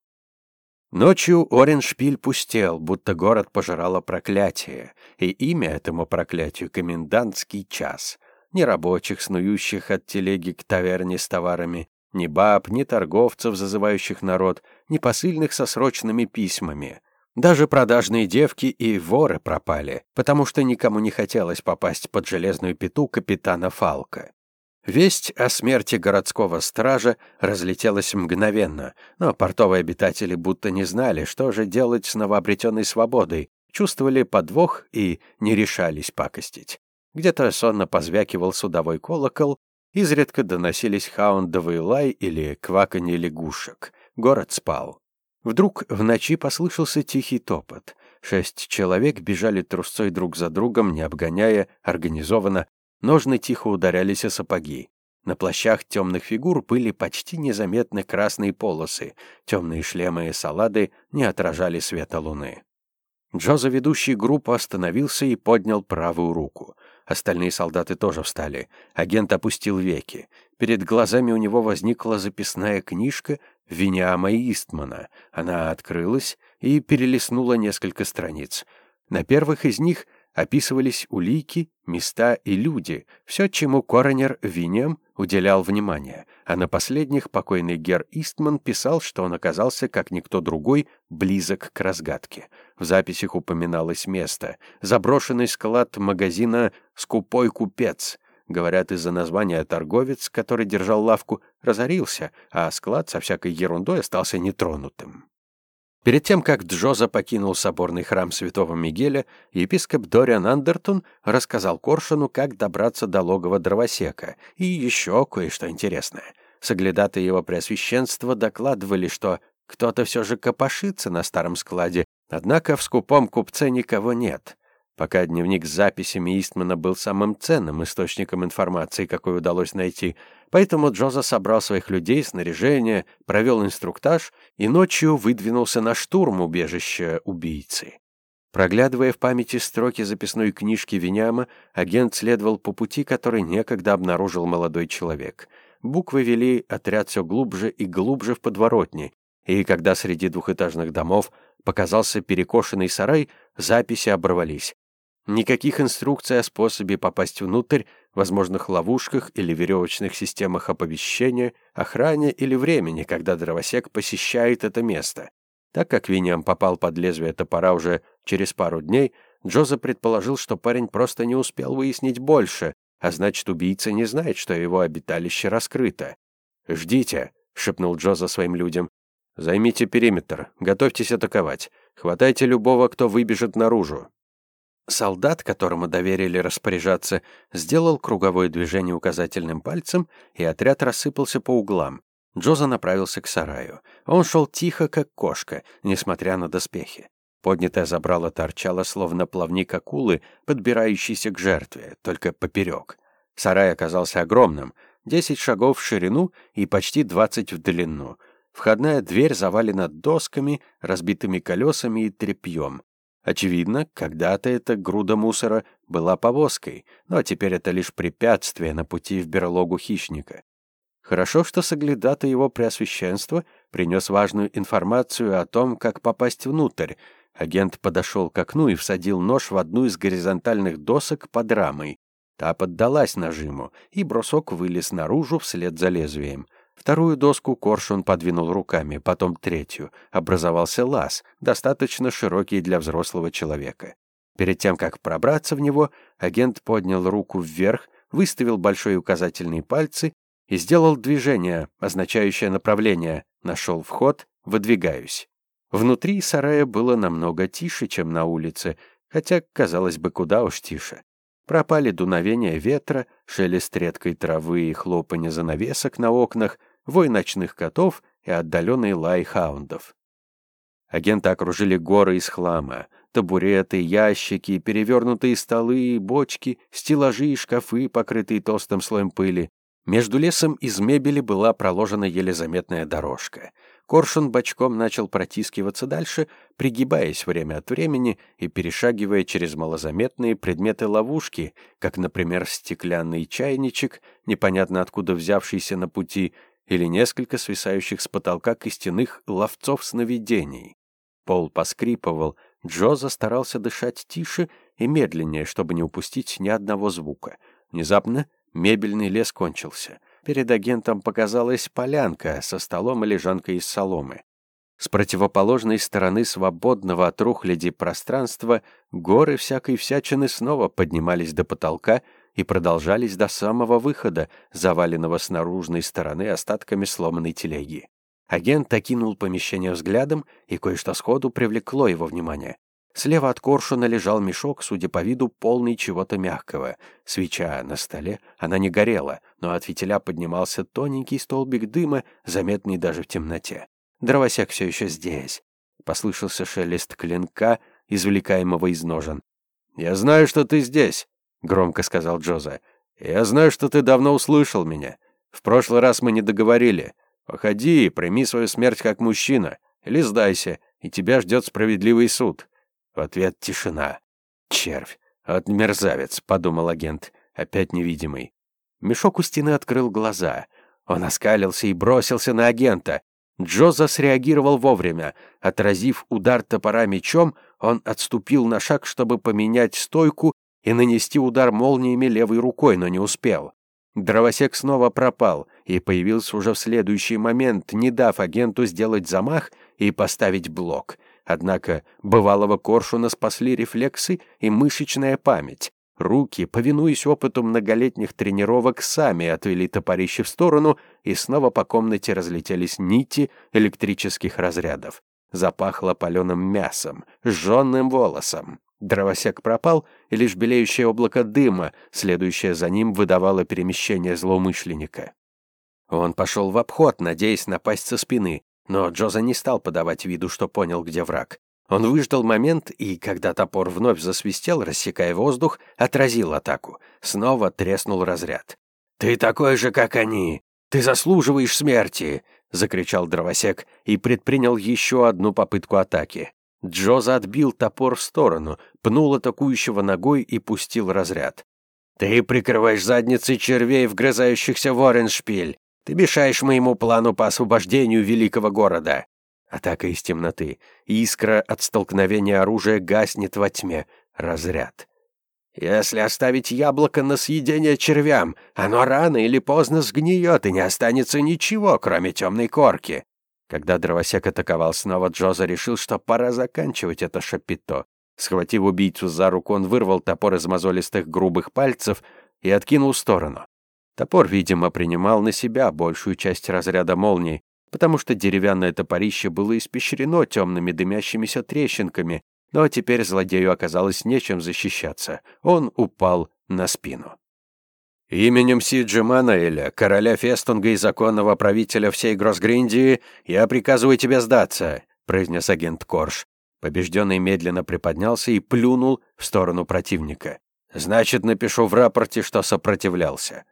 Ночью Ореншпиль пустел, будто город пожирало проклятие, и имя этому проклятию — комендантский час — ни рабочих, снующих от телеги к таверне с товарами, ни баб, ни торговцев, зазывающих народ, ни посыльных со срочными письмами. Даже продажные девки и воры пропали, потому что никому не хотелось попасть под железную пету капитана Фалка. Весть о смерти городского стража разлетелась мгновенно, но портовые обитатели будто не знали, что же делать с новообретенной свободой, чувствовали подвох и не решались пакостить. Где-то сонно позвякивал судовой колокол, изредка доносились хаундовый лай или кваканье лягушек. Город спал. Вдруг в ночи послышался тихий топот. Шесть человек бежали трусцой друг за другом, не обгоняя, организованно. Ножны тихо ударялись о сапоги. На плащах темных фигур были почти незаметны красные полосы. Темные шлемы и салады не отражали света луны. Джо, заведущий группу, остановился и поднял правую руку. Остальные солдаты тоже встали. Агент опустил веки. Перед глазами у него возникла записная книжка Виниама Истмана. Она открылась и перелистнула несколько страниц. На первых из них описывались улики, места и люди, все, чему коронер Винем уделял внимание, а на последних покойный Гер Истман писал, что он оказался, как никто другой, близок к разгадке. В записях упоминалось место — заброшенный склад магазина «Скупой купец», Говорят, из-за названия торговец, который держал лавку, разорился, а склад со всякой ерундой остался нетронутым. Перед тем, как Джоза покинул соборный храм святого Мигеля, епископ Дориан Андертон рассказал Коршуну, как добраться до логова дровосека, и еще кое-что интересное. Соглядаты его преосвященства докладывали, что кто-то все же копошится на старом складе, однако в скупом купце никого нет. Пока дневник с записями Истмана был самым ценным источником информации, какой удалось найти, поэтому Джоза собрал своих людей, снаряжение, провел инструктаж и ночью выдвинулся на штурм убежища убийцы. Проглядывая в памяти строки записной книжки Виняма, агент следовал по пути, который некогда обнаружил молодой человек. Буквы вели отряд все глубже и глубже в подворотни, и когда среди двухэтажных домов показался перекошенный сарай, записи оборвались. Никаких инструкций о способе попасть внутрь, возможных ловушках или веревочных системах оповещения, охране или времени, когда дровосек посещает это место. Так как Виньям попал под лезвие топора уже через пару дней, Джоза предположил, что парень просто не успел выяснить больше, а значит, убийца не знает, что его обиталище раскрыто. «Ждите», — шепнул Джоза своим людям. «Займите периметр, готовьтесь атаковать. Хватайте любого, кто выбежит наружу. Солдат, которому доверили распоряжаться, сделал круговое движение указательным пальцем, и отряд рассыпался по углам. Джоза направился к сараю. Он шел тихо, как кошка, несмотря на доспехи. Поднятое забрало торчало, словно плавник акулы, подбирающийся к жертве, только поперек. Сарай оказался огромным, десять шагов в ширину и почти двадцать в длину. Входная дверь завалена досками, разбитыми колесами и тряпьем. Очевидно, когда-то эта груда мусора была повозкой, но теперь это лишь препятствие на пути в берлогу хищника. Хорошо, что соглядата его преосвященства принес важную информацию о том, как попасть внутрь. Агент подошел к окну и всадил нож в одну из горизонтальных досок под рамой. Та поддалась нажиму, и брусок вылез наружу вслед за лезвием — Вторую доску Коршун подвинул руками, потом третью. Образовался лаз, достаточно широкий для взрослого человека. Перед тем, как пробраться в него, агент поднял руку вверх, выставил большой указательный пальцы и сделал движение, означающее направление. Нашел вход, выдвигаюсь. Внутри сарая было намного тише, чем на улице, хотя, казалось бы, куда уж тише. Пропали дуновения ветра, шелест редкой травы и хлопанье занавесок на окнах, вой ночных котов и отдаленный лай хаундов. Агенты окружили горы из хлама, табуреты, ящики, перевернутые столы, бочки, стеллажи и шкафы, покрытые толстым слоем пыли. Между лесом из мебели была проложена еле заметная дорожка. Коршун бочком начал протискиваться дальше, пригибаясь время от времени и перешагивая через малозаметные предметы ловушки, как, например, стеклянный чайничек, непонятно откуда взявшийся на пути, или несколько свисающих с потолка костяных ловцов сновидений. Пол поскрипывал, Джо старался дышать тише и медленнее, чтобы не упустить ни одного звука. Внезапно мебельный лес кончился. Перед агентом показалась полянка со столом и лежанкой из соломы. С противоположной стороны свободного от рухляди пространства горы всякой всячины снова поднимались до потолка и продолжались до самого выхода, заваленного с наружной стороны остатками сломанной телеги. Агент окинул помещение взглядом, и кое-что сходу привлекло его внимание. Слева от коршуна лежал мешок, судя по виду, полный чего-то мягкого. Свеча на столе, она не горела, но от фитиля поднимался тоненький столбик дыма, заметный даже в темноте. Дровосек все еще здесь. Послышался шелест клинка, извлекаемого из ножен. «Я знаю, что ты здесь», — громко сказал Джоза. «Я знаю, что ты давно услышал меня. В прошлый раз мы не договорили. Походи и прими свою смерть как мужчина. Или сдайся, и тебя ждет справедливый суд». В ответ тишина. «Червь! от мерзавец», — подумал агент, опять невидимый. Мешок у стены открыл глаза. Он оскалился и бросился на агента. Джоза среагировал вовремя. Отразив удар топора мечом, он отступил на шаг, чтобы поменять стойку и нанести удар молниями левой рукой, но не успел. Дровосек снова пропал и появился уже в следующий момент, не дав агенту сделать замах и поставить блок. Однако бывалого коршуна спасли рефлексы и мышечная память. Руки, повинуясь опыту многолетних тренировок, сами отвели топорище в сторону, и снова по комнате разлетелись нити электрических разрядов. Запахло паленым мясом, сжженным волосом. Дровосек пропал, и лишь белеющее облако дыма, следующее за ним, выдавало перемещение злоумышленника. Он пошел в обход, надеясь напасть со спины, но Джоза не стал подавать виду, что понял, где враг. Он выждал момент и, когда топор вновь засвистел, рассекая воздух, отразил атаку. Снова треснул разряд. «Ты такой же, как они! Ты заслуживаешь смерти!» — закричал дровосек и предпринял еще одну попытку атаки. Джоза отбил топор в сторону, пнул атакующего ногой и пустил разряд. «Ты прикрываешь задницы червей, вгрызающихся в Ореншпиль! Ты мешаешь моему плану по освобождению великого города!» Атака из темноты. Искра от столкновения оружия гаснет во тьме. Разряд. Если оставить яблоко на съедение червям, оно рано или поздно сгниет, и не останется ничего, кроме темной корки. Когда дровосек атаковал снова, Джоза решил, что пора заканчивать это шапито. Схватив убийцу за руку, он вырвал топор из мозолистых грубых пальцев и откинул в сторону. Топор, видимо, принимал на себя большую часть разряда молнии, потому что деревянное топорище было испещрено темными дымящимися трещинками, но теперь злодею оказалось нечем защищаться. Он упал на спину. «Именем Сиджи Манаэля, короля Фестунга и законного правителя всей Гроссгриндии, я приказываю тебе сдаться», — произнес агент Корж. Побежденный медленно приподнялся и плюнул в сторону противника. «Значит, напишу в рапорте, что сопротивлялся».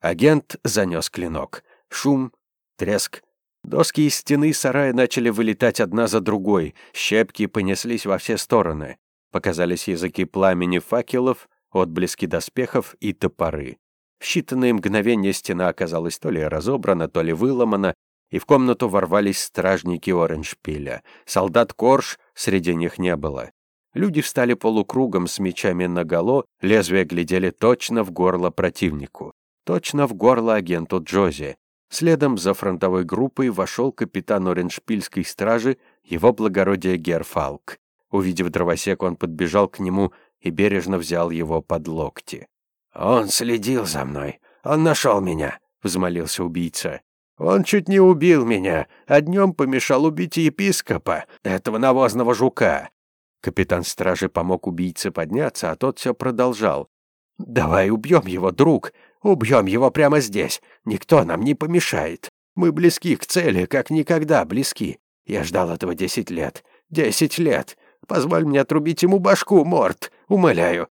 Агент занес клинок. Шум, треск, Доски из стены сарая начали вылетать одна за другой, щепки понеслись во все стороны. Показались языки пламени факелов, отблески доспехов и топоры. В считанные мгновения стена оказалась то ли разобрана, то ли выломана, и в комнату ворвались стражники Ореншпиля. Солдат Корж среди них не было. Люди встали полукругом с мечами наголо, лезвия глядели точно в горло противнику. Точно в горло агенту Джози. Следом за фронтовой группой вошел капитан Ореншпильской стражи, его благородие Герфалк. Увидев дровосек, он подбежал к нему и бережно взял его под локти. «Он следил за мной. Он нашел меня», — взмолился убийца. «Он чуть не убил меня, а днем помешал убить епископа, этого навозного жука». Капитан стражи помог убийце подняться, а тот все продолжал. «Давай убьем его, друг. Убьем его прямо здесь. Никто нам не помешает. Мы близки к цели, как никогда близки. Я ждал этого десять лет. Десять лет. Позволь мне отрубить ему башку, Морт. Умоляю».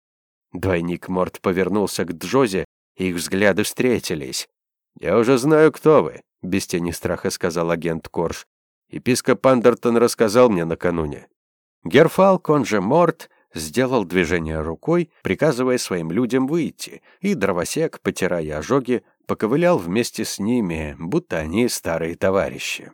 Двойник Морт повернулся к Джозе, и их взгляды встретились. «Я уже знаю, кто вы», — без тени страха сказал агент Корж. «Епископ Андертон рассказал мне накануне». Герфалк, он же Морт, сделал движение рукой, приказывая своим людям выйти, и дровосек, потирая ожоги, поковылял вместе с ними, будто они старые товарищи.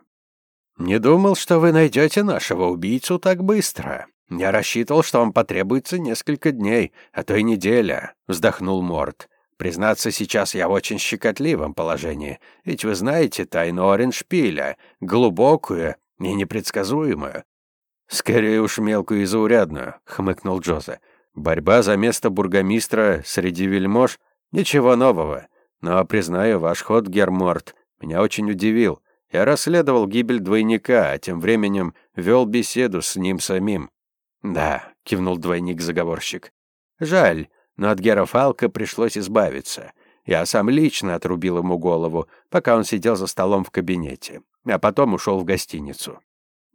«Не думал, что вы найдете нашего убийцу так быстро. Я рассчитывал, что вам потребуется несколько дней, а то и неделя», — вздохнул Морд. «Признаться, сейчас я в очень щекотливом положении, ведь вы знаете тайну Ореншпиля, глубокую и непредсказуемую». «Скорее уж мелкую и заурядную», — хмыкнул Джоза. «Борьба за место бургомистра среди вельмож — ничего нового. Но, признаю, ваш ход, Герморт, меня очень удивил. Я расследовал гибель двойника, а тем временем вел беседу с ним самим». «Да», — кивнул двойник-заговорщик. «Жаль, но от Гера Фалка пришлось избавиться. Я сам лично отрубил ему голову, пока он сидел за столом в кабинете, а потом ушел в гостиницу.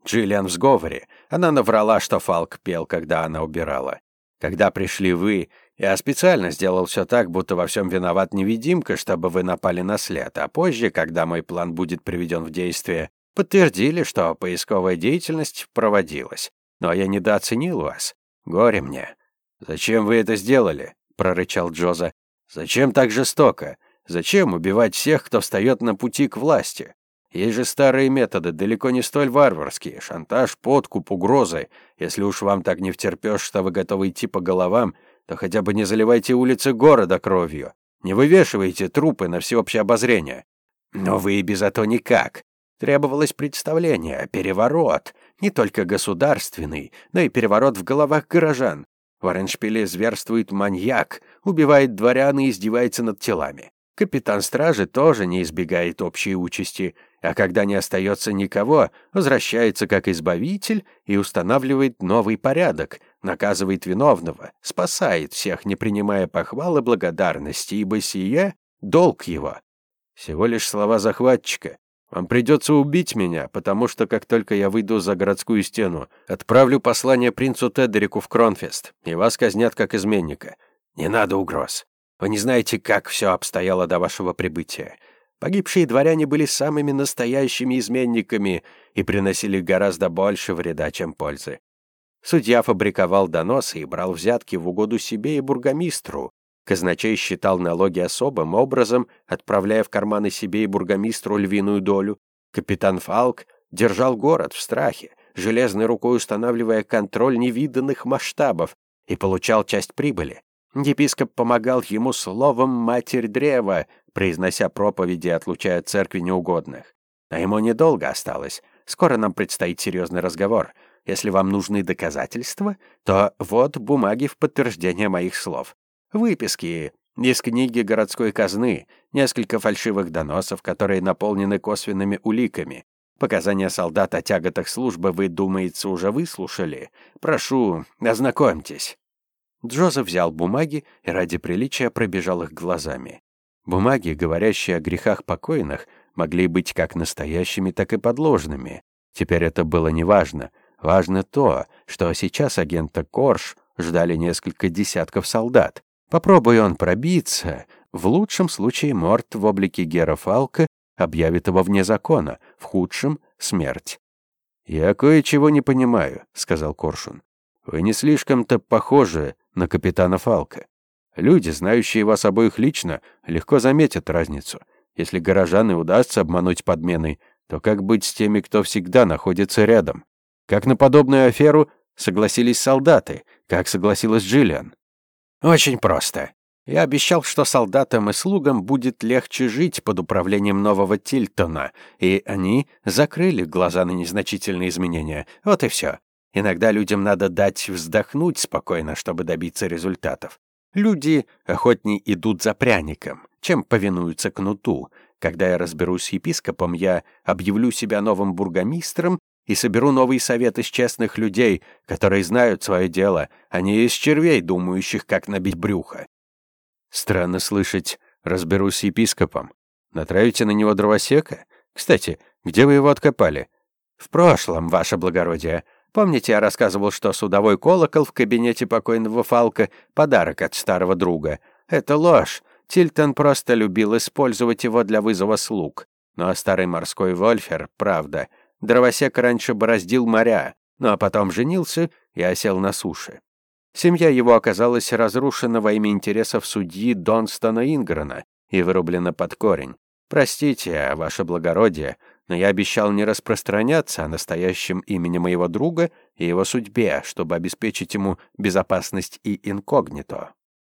Джиллиан в сговоре. Она наврала, что Фалк пел, когда она убирала. Когда пришли вы, я специально сделал все так, будто во всем виноват невидимка, чтобы вы напали на след, а позже, когда мой план будет приведен в действие, подтвердили, что поисковая деятельность проводилась. Но я недооценил вас. Горе мне. «Зачем вы это сделали?» — прорычал Джоза. «Зачем так жестоко? Зачем убивать всех, кто встает на пути к власти? Есть же старые методы, далеко не столь варварские. Шантаж, подкуп, угрозы. Если уж вам так не втерпешь, что вы готовы идти по головам, то хотя бы не заливайте улицы города кровью. Не вывешивайте трупы на всеобщее обозрение. Но вы и без этого никак. Требовалось представление, переворот. Не только государственный, но и переворот в головах горожан. В Ореншпиле зверствует маньяк, убивает дворян и издевается над телами. Капитан стражи тоже не избегает общей участи, а когда не остается никого, возвращается как избавитель и устанавливает новый порядок, наказывает виновного, спасает всех, не принимая похвалы благодарности, ибо сие — долг его. Всего лишь слова захватчика. Вам придется убить меня, потому что как только я выйду за городскую стену, отправлю послание принцу Тедерику в Кронфест, и вас казнят как изменника. Не надо угроз. Вы не знаете, как все обстояло до вашего прибытия. Погибшие дворяне были самыми настоящими изменниками и приносили гораздо больше вреда, чем пользы. Судья фабриковал доносы и брал взятки в угоду себе и бургомистру, Казначей считал налоги особым образом, отправляя в карманы себе и бургомистру львиную долю. Капитан Фалк держал город в страхе, железной рукой устанавливая контроль невиданных масштабов, и получал часть прибыли. Епископ помогал ему словом «Матерь древа», произнося проповеди, отлучая церкви неугодных. А ему недолго осталось. Скоро нам предстоит серьезный разговор. Если вам нужны доказательства, то вот бумаги в подтверждение моих слов. Выписки из книги городской казны, несколько фальшивых доносов, которые наполнены косвенными уликами. Показания солдат о тяготах службы вы, думается, уже выслушали. Прошу, ознакомьтесь». Джозеф взял бумаги и ради приличия пробежал их глазами. Бумаги, говорящие о грехах покойных, могли быть как настоящими, так и подложными. Теперь это было неважно. Важно то, что сейчас агента Корж ждали несколько десятков солдат. Попробуй он пробиться, в лучшем случае Морт в облике Гера Фалка объявит его вне закона, в худшем — смерть. «Я кое-чего не понимаю», — сказал Коршун. «Вы не слишком-то похожи на капитана Фалка. Люди, знающие вас обоих лично, легко заметят разницу. Если горожан и удастся обмануть подменой, то как быть с теми, кто всегда находится рядом? Как на подобную аферу согласились солдаты, как согласилась Джиллиан? Очень просто. Я обещал, что солдатам и слугам будет легче жить под управлением нового Тильтона, и они закрыли глаза на незначительные изменения. Вот и все. Иногда людям надо дать вздохнуть спокойно, чтобы добиться результатов. Люди охотней идут за пряником, чем повинуются кнуту. Когда я разберусь с епископом, я объявлю себя новым бургомистром и соберу новый совет из честных людей, которые знают свое дело, а не из червей, думающих, как набить брюхо. Странно слышать, разберусь с епископом. Натравите на него дровосека? Кстати, где вы его откопали? В прошлом, ваше благородие. Помните, я рассказывал, что судовой колокол в кабинете покойного Фалка — подарок от старого друга? Это ложь. Тильтон просто любил использовать его для вызова слуг. Ну а старый морской вольфер — правда — Дровосек раньше бороздил моря, ну а потом женился и осел на суше. Семья его оказалась разрушена во имя интересов судьи Донстона Ингрена и вырублена под корень. Простите, ваше благородие, но я обещал не распространяться о настоящем имени моего друга и его судьбе, чтобы обеспечить ему безопасность и инкогнито».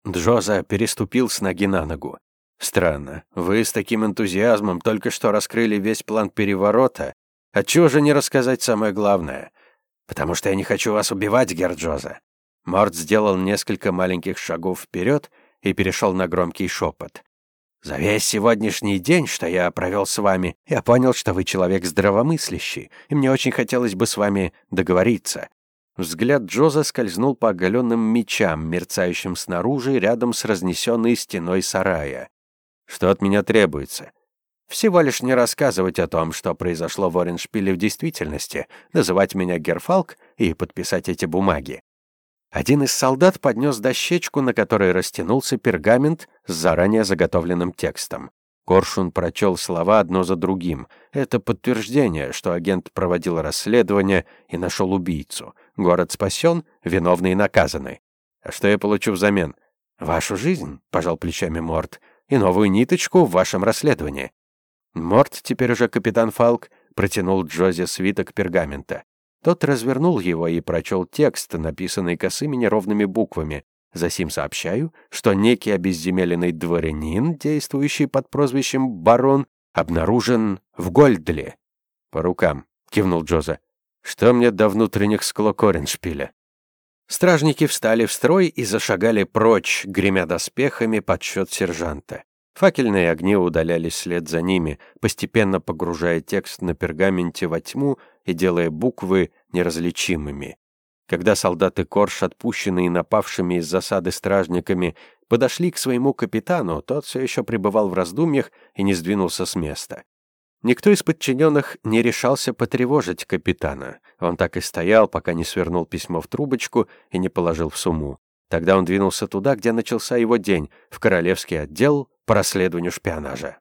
Джоза переступил с ноги на ногу. «Странно, вы с таким энтузиазмом только что раскрыли весь план переворота, Отчего же не рассказать самое главное? Потому что я не хочу вас убивать, Герджоза. Морд сделал несколько маленьких шагов вперед и перешел на громкий шепот. «За весь сегодняшний день, что я провел с вами, я понял, что вы человек здравомыслящий, и мне очень хотелось бы с вами договориться». Взгляд Джоза скользнул по оголенным мечам, мерцающим снаружи, рядом с разнесенной стеной сарая. «Что от меня требуется?» «Всего лишь не рассказывать о том, что произошло в Ореншпиле в действительности, называть меня Герфалк и подписать эти бумаги. Один из солдат поднес дощечку, на которой растянулся пергамент с заранее заготовленным текстом. Коршун прочел слова одно за другим. Это подтверждение, что агент проводил расследование и нашел убийцу. Город спасен, виновные наказаны. А что я получу взамен? Вашу жизнь, пожал плечами Морт, и новую ниточку в вашем расследовании. Морт, теперь уже капитан Фалк, протянул Джози свиток пергамента. Тот развернул его и прочел текст, написанный косыми неровными буквами. Засим сообщаю, что некий обезземеленный дворянин, действующий под прозвищем «Барон», обнаружен в Гольдле. «По рукам», — кивнул Джоза. «Что мне до внутренних склок Ореншпиля?» Стражники встали в строй и зашагали прочь, гремя доспехами под счет сержанта. Факельные огни удалялись вслед за ними, постепенно погружая текст на пергаменте во тьму и делая буквы неразличимыми. Когда солдаты Корш, отпущенные напавшими из засады стражниками, подошли к своему капитану, тот все еще пребывал в раздумьях и не сдвинулся с места. Никто из подчиненных не решался потревожить капитана. Он так и стоял, пока не свернул письмо в трубочку и не положил в сумму. Тогда он двинулся туда, где начался его день, в королевский отдел по расследованию шпионажа.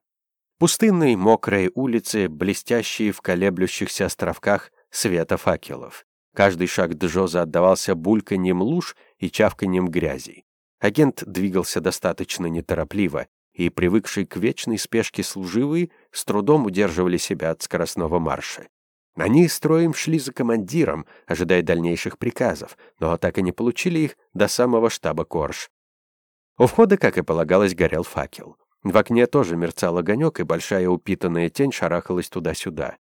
Пустынные мокрые улицы, блестящие в колеблющихся островках света факелов. Каждый шаг Джоза отдавался бульканьем луж и чавканьем грязи. Агент двигался достаточно неторопливо, и привыкшие к вечной спешке служивые с трудом удерживали себя от скоростного марша. Они строем шли за командиром, ожидая дальнейших приказов, но так и не получили их до самого штаба Корж. У входа, как и полагалось, горел факел. В окне тоже мерцал огонек, и большая упитанная тень шарахалась туда-сюда.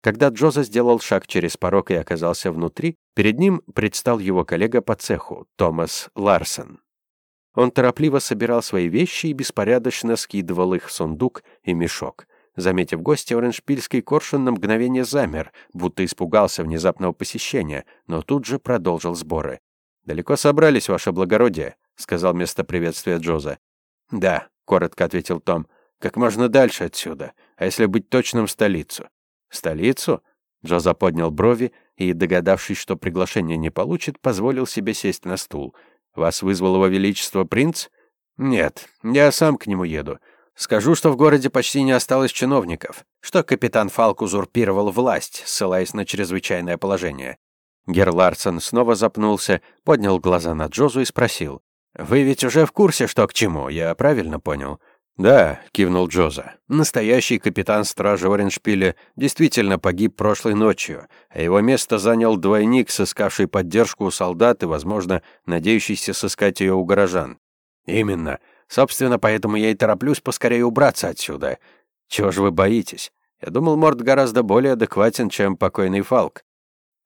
Когда Джоза сделал шаг через порог и оказался внутри, перед ним предстал его коллега по цеху, Томас Ларсон. Он торопливо собирал свои вещи и беспорядочно скидывал их в сундук и мешок. Заметив гостя, Ореншпильский коршун на мгновение замер, будто испугался внезапного посещения, но тут же продолжил сборы. «Далеко собрались, ваше благородие», — сказал вместо приветствия Джоза. «Да», — коротко ответил Том, — «как можно дальше отсюда, а если быть точным, в столицу». «Столицу?» Джоза поднял брови и, догадавшись, что приглашение не получит, позволил себе сесть на стул. «Вас вызвал его величество принц?» «Нет, я сам к нему еду. Скажу, что в городе почти не осталось чиновников, что капитан Фалк узурпировал власть, ссылаясь на чрезвычайное положение. Гер Ларсон снова запнулся, поднял глаза на Джозу и спросил. «Вы ведь уже в курсе, что к чему, я правильно понял?» «Да», — кивнул Джоза. «Настоящий капитан стражи Ореншпиля действительно погиб прошлой ночью, а его место занял двойник, сыскавший поддержку у солдат и, возможно, надеющийся сыскать ее у горожан». «Именно. Собственно, поэтому я и тороплюсь поскорее убраться отсюда. Чего же вы боитесь? Я думал, Морд гораздо более адекватен, чем покойный Фалк.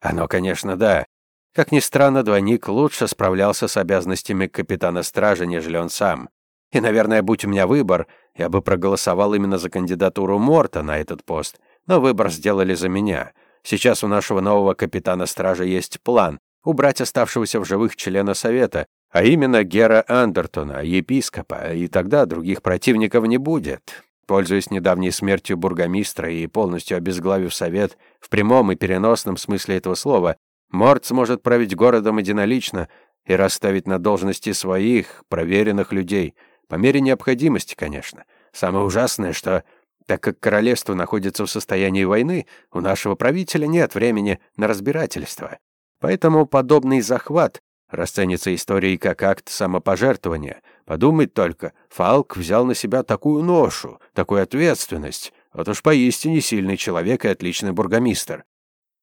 Оно, конечно, да. Как ни странно, двойник лучше справлялся с обязанностями капитана стражи, нежели он сам. И, наверное, будь у меня выбор, я бы проголосовал именно за кандидатуру Морта на этот пост. Но выбор сделали за меня. Сейчас у нашего нового капитана стражи есть план — убрать оставшегося в живых члена Совета, а именно Гера Андертона, епископа, и тогда других противников не будет. Пользуясь недавней смертью бургомистра и полностью обезглавив совет в прямом и переносном смысле этого слова, Морд сможет править городом единолично и расставить на должности своих, проверенных людей, по мере необходимости, конечно. Самое ужасное, что, так как королевство находится в состоянии войны, у нашего правителя нет времени на разбирательство. Поэтому подобный захват расценится историей как акт самопожертвования — Подумать только, Фалк взял на себя такую ношу, такую ответственность. Вот уж поистине сильный человек и отличный бургомистр.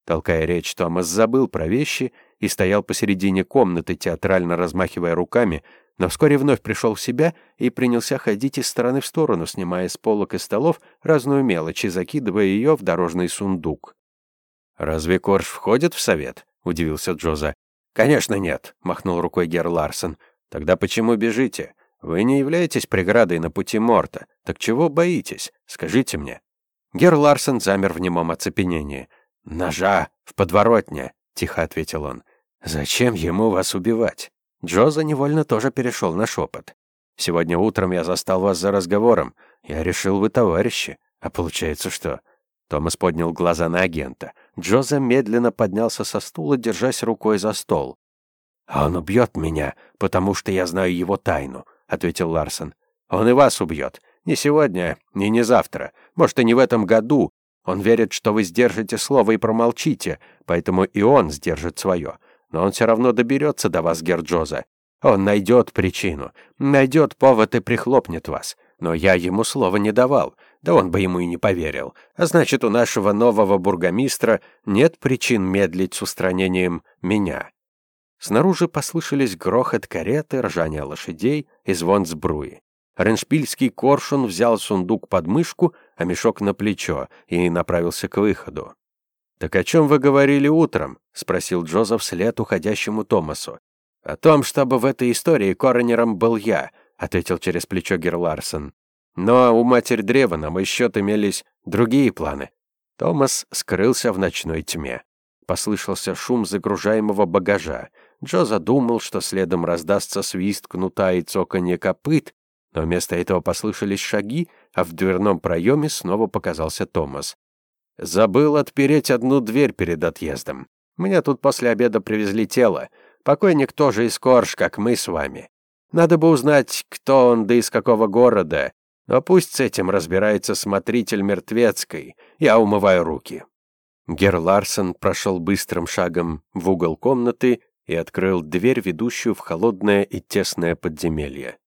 Толкая речь, Томас забыл про вещи и стоял посередине комнаты, театрально размахивая руками, но вскоре вновь пришел в себя и принялся ходить из стороны в сторону, снимая с полок и столов разную мелочь и закидывая ее в дорожный сундук. «Разве Корж входит в совет?» — удивился Джоза. «Конечно нет», — махнул рукой Гер Ларсон. «Тогда почему бежите? Вы не являетесь преградой на пути Морта. Так чего боитесь? Скажите мне». Гер Ларсон замер в немом оцепенении. «Ножа в подворотне», — тихо ответил он. «Зачем ему вас убивать?» Джоза невольно тоже перешел на шепот. «Сегодня утром я застал вас за разговором. Я решил, вы товарищи. А получается, что...» Томас поднял глаза на агента. Джоза медленно поднялся со стула, держась рукой за стол. «А он убьет меня, потому что я знаю его тайну», — ответил Ларсон. «Он и вас убьет. Не сегодня, ни не завтра. Может, и не в этом году. Он верит, что вы сдержите слово и промолчите, поэтому и он сдержит свое. Но он все равно доберется до вас, Герджоза. Он найдет причину, найдет повод и прихлопнет вас. Но я ему слова не давал, да он бы ему и не поверил. А значит, у нашего нового бургомистра нет причин медлить с устранением меня. Снаружи послышались грохот кареты, ржание лошадей и звон сбруи. Реншпильский коршун взял сундук под мышку, а мешок на плечо и направился к выходу. «Так о чем вы говорили утром?» — спросил Джозеф вслед уходящему Томасу. «О том, чтобы в этой истории коронером был я», — ответил через плечо Герларсон. «Но у Матерь Древа на мой счет имелись другие планы». Томас скрылся в ночной тьме. Послышался шум загружаемого багажа. Джо задумал, что следом раздастся свист кнута и цоканье копыт, но вместо этого послышались шаги, а в дверном проеме снова показался Томас. «Забыл отпереть одну дверь перед отъездом. Мне тут после обеда привезли тело. Покойник тоже из Корж, как мы с вами. Надо бы узнать, кто он, да из какого города. Но пусть с этим разбирается смотритель мертвецкой. Я умываю руки». Гер Ларсон прошел быстрым шагом в угол комнаты и открыл дверь, ведущую в холодное и тесное подземелье.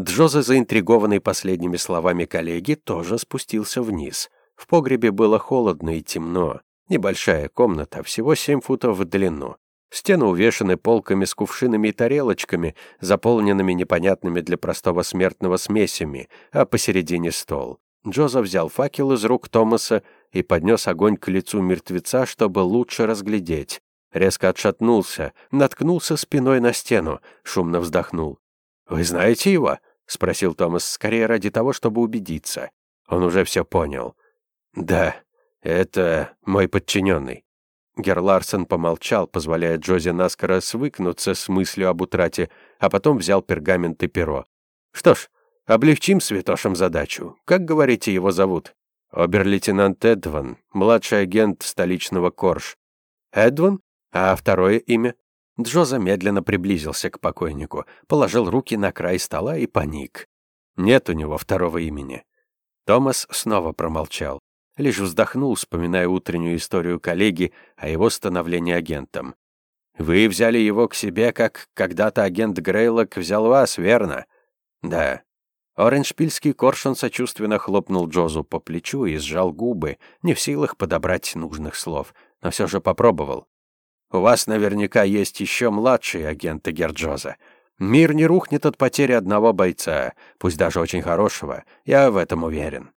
Джоза, заинтригованный последними словами коллеги, тоже спустился вниз. В погребе было холодно и темно. Небольшая комната, всего семь футов в длину. Стены увешаны полками с кувшинами и тарелочками, заполненными непонятными для простого смертного смесями, а посередине стол. Джоза взял факел из рук Томаса и поднес огонь к лицу мертвеца, чтобы лучше разглядеть. Резко отшатнулся, наткнулся спиной на стену, шумно вздохнул. «Вы знаете его?» — спросил Томас, скорее ради того, чтобы убедиться. Он уже все понял. «Да, это мой подчиненный». Герларсон помолчал, позволяя Джози наскоро свыкнуться с мыслью об утрате, а потом взял пергамент и перо. «Что ж, облегчим святошам задачу. Как, говорите, его зовут?» «Обер-лейтенант Эдван, младший агент столичного Корж». «Эдван? А второе имя?» Джоза медленно приблизился к покойнику, положил руки на край стола и паник. Нет у него второго имени. Томас снова промолчал лишь вздохнул, вспоминая утреннюю историю коллеги о его становлении агентом. «Вы взяли его к себе, как когда-то агент Грейлок взял вас, верно?» «Да». Оранжпильский коршун сочувственно хлопнул Джозу по плечу и сжал губы, не в силах подобрать нужных слов, но все же попробовал. «У вас наверняка есть еще младшие агенты Герджоза. Мир не рухнет от потери одного бойца, пусть даже очень хорошего, я в этом уверен».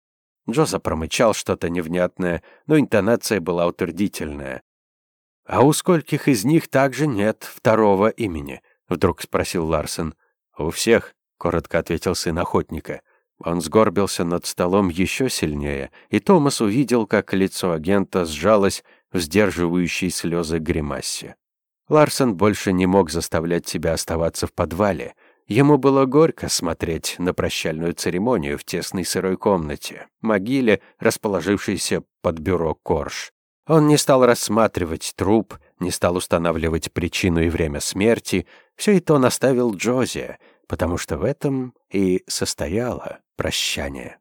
Джоза промычал что-то невнятное, но интонация была утвердительная. «А у скольких из них также нет второго имени?» — вдруг спросил Ларсен. «У всех», — коротко ответил сын охотника. Он сгорбился над столом еще сильнее, и Томас увидел, как лицо агента сжалось в сдерживающей слезы гримасе. Ларсен больше не мог заставлять себя оставаться в подвале. Ему было горько смотреть на прощальную церемонию в тесной сырой комнате, могиле, расположившейся под бюро Корж. Он не стал рассматривать труп, не стал устанавливать причину и время смерти, все это он оставил Джози, потому что в этом и состояло прощание.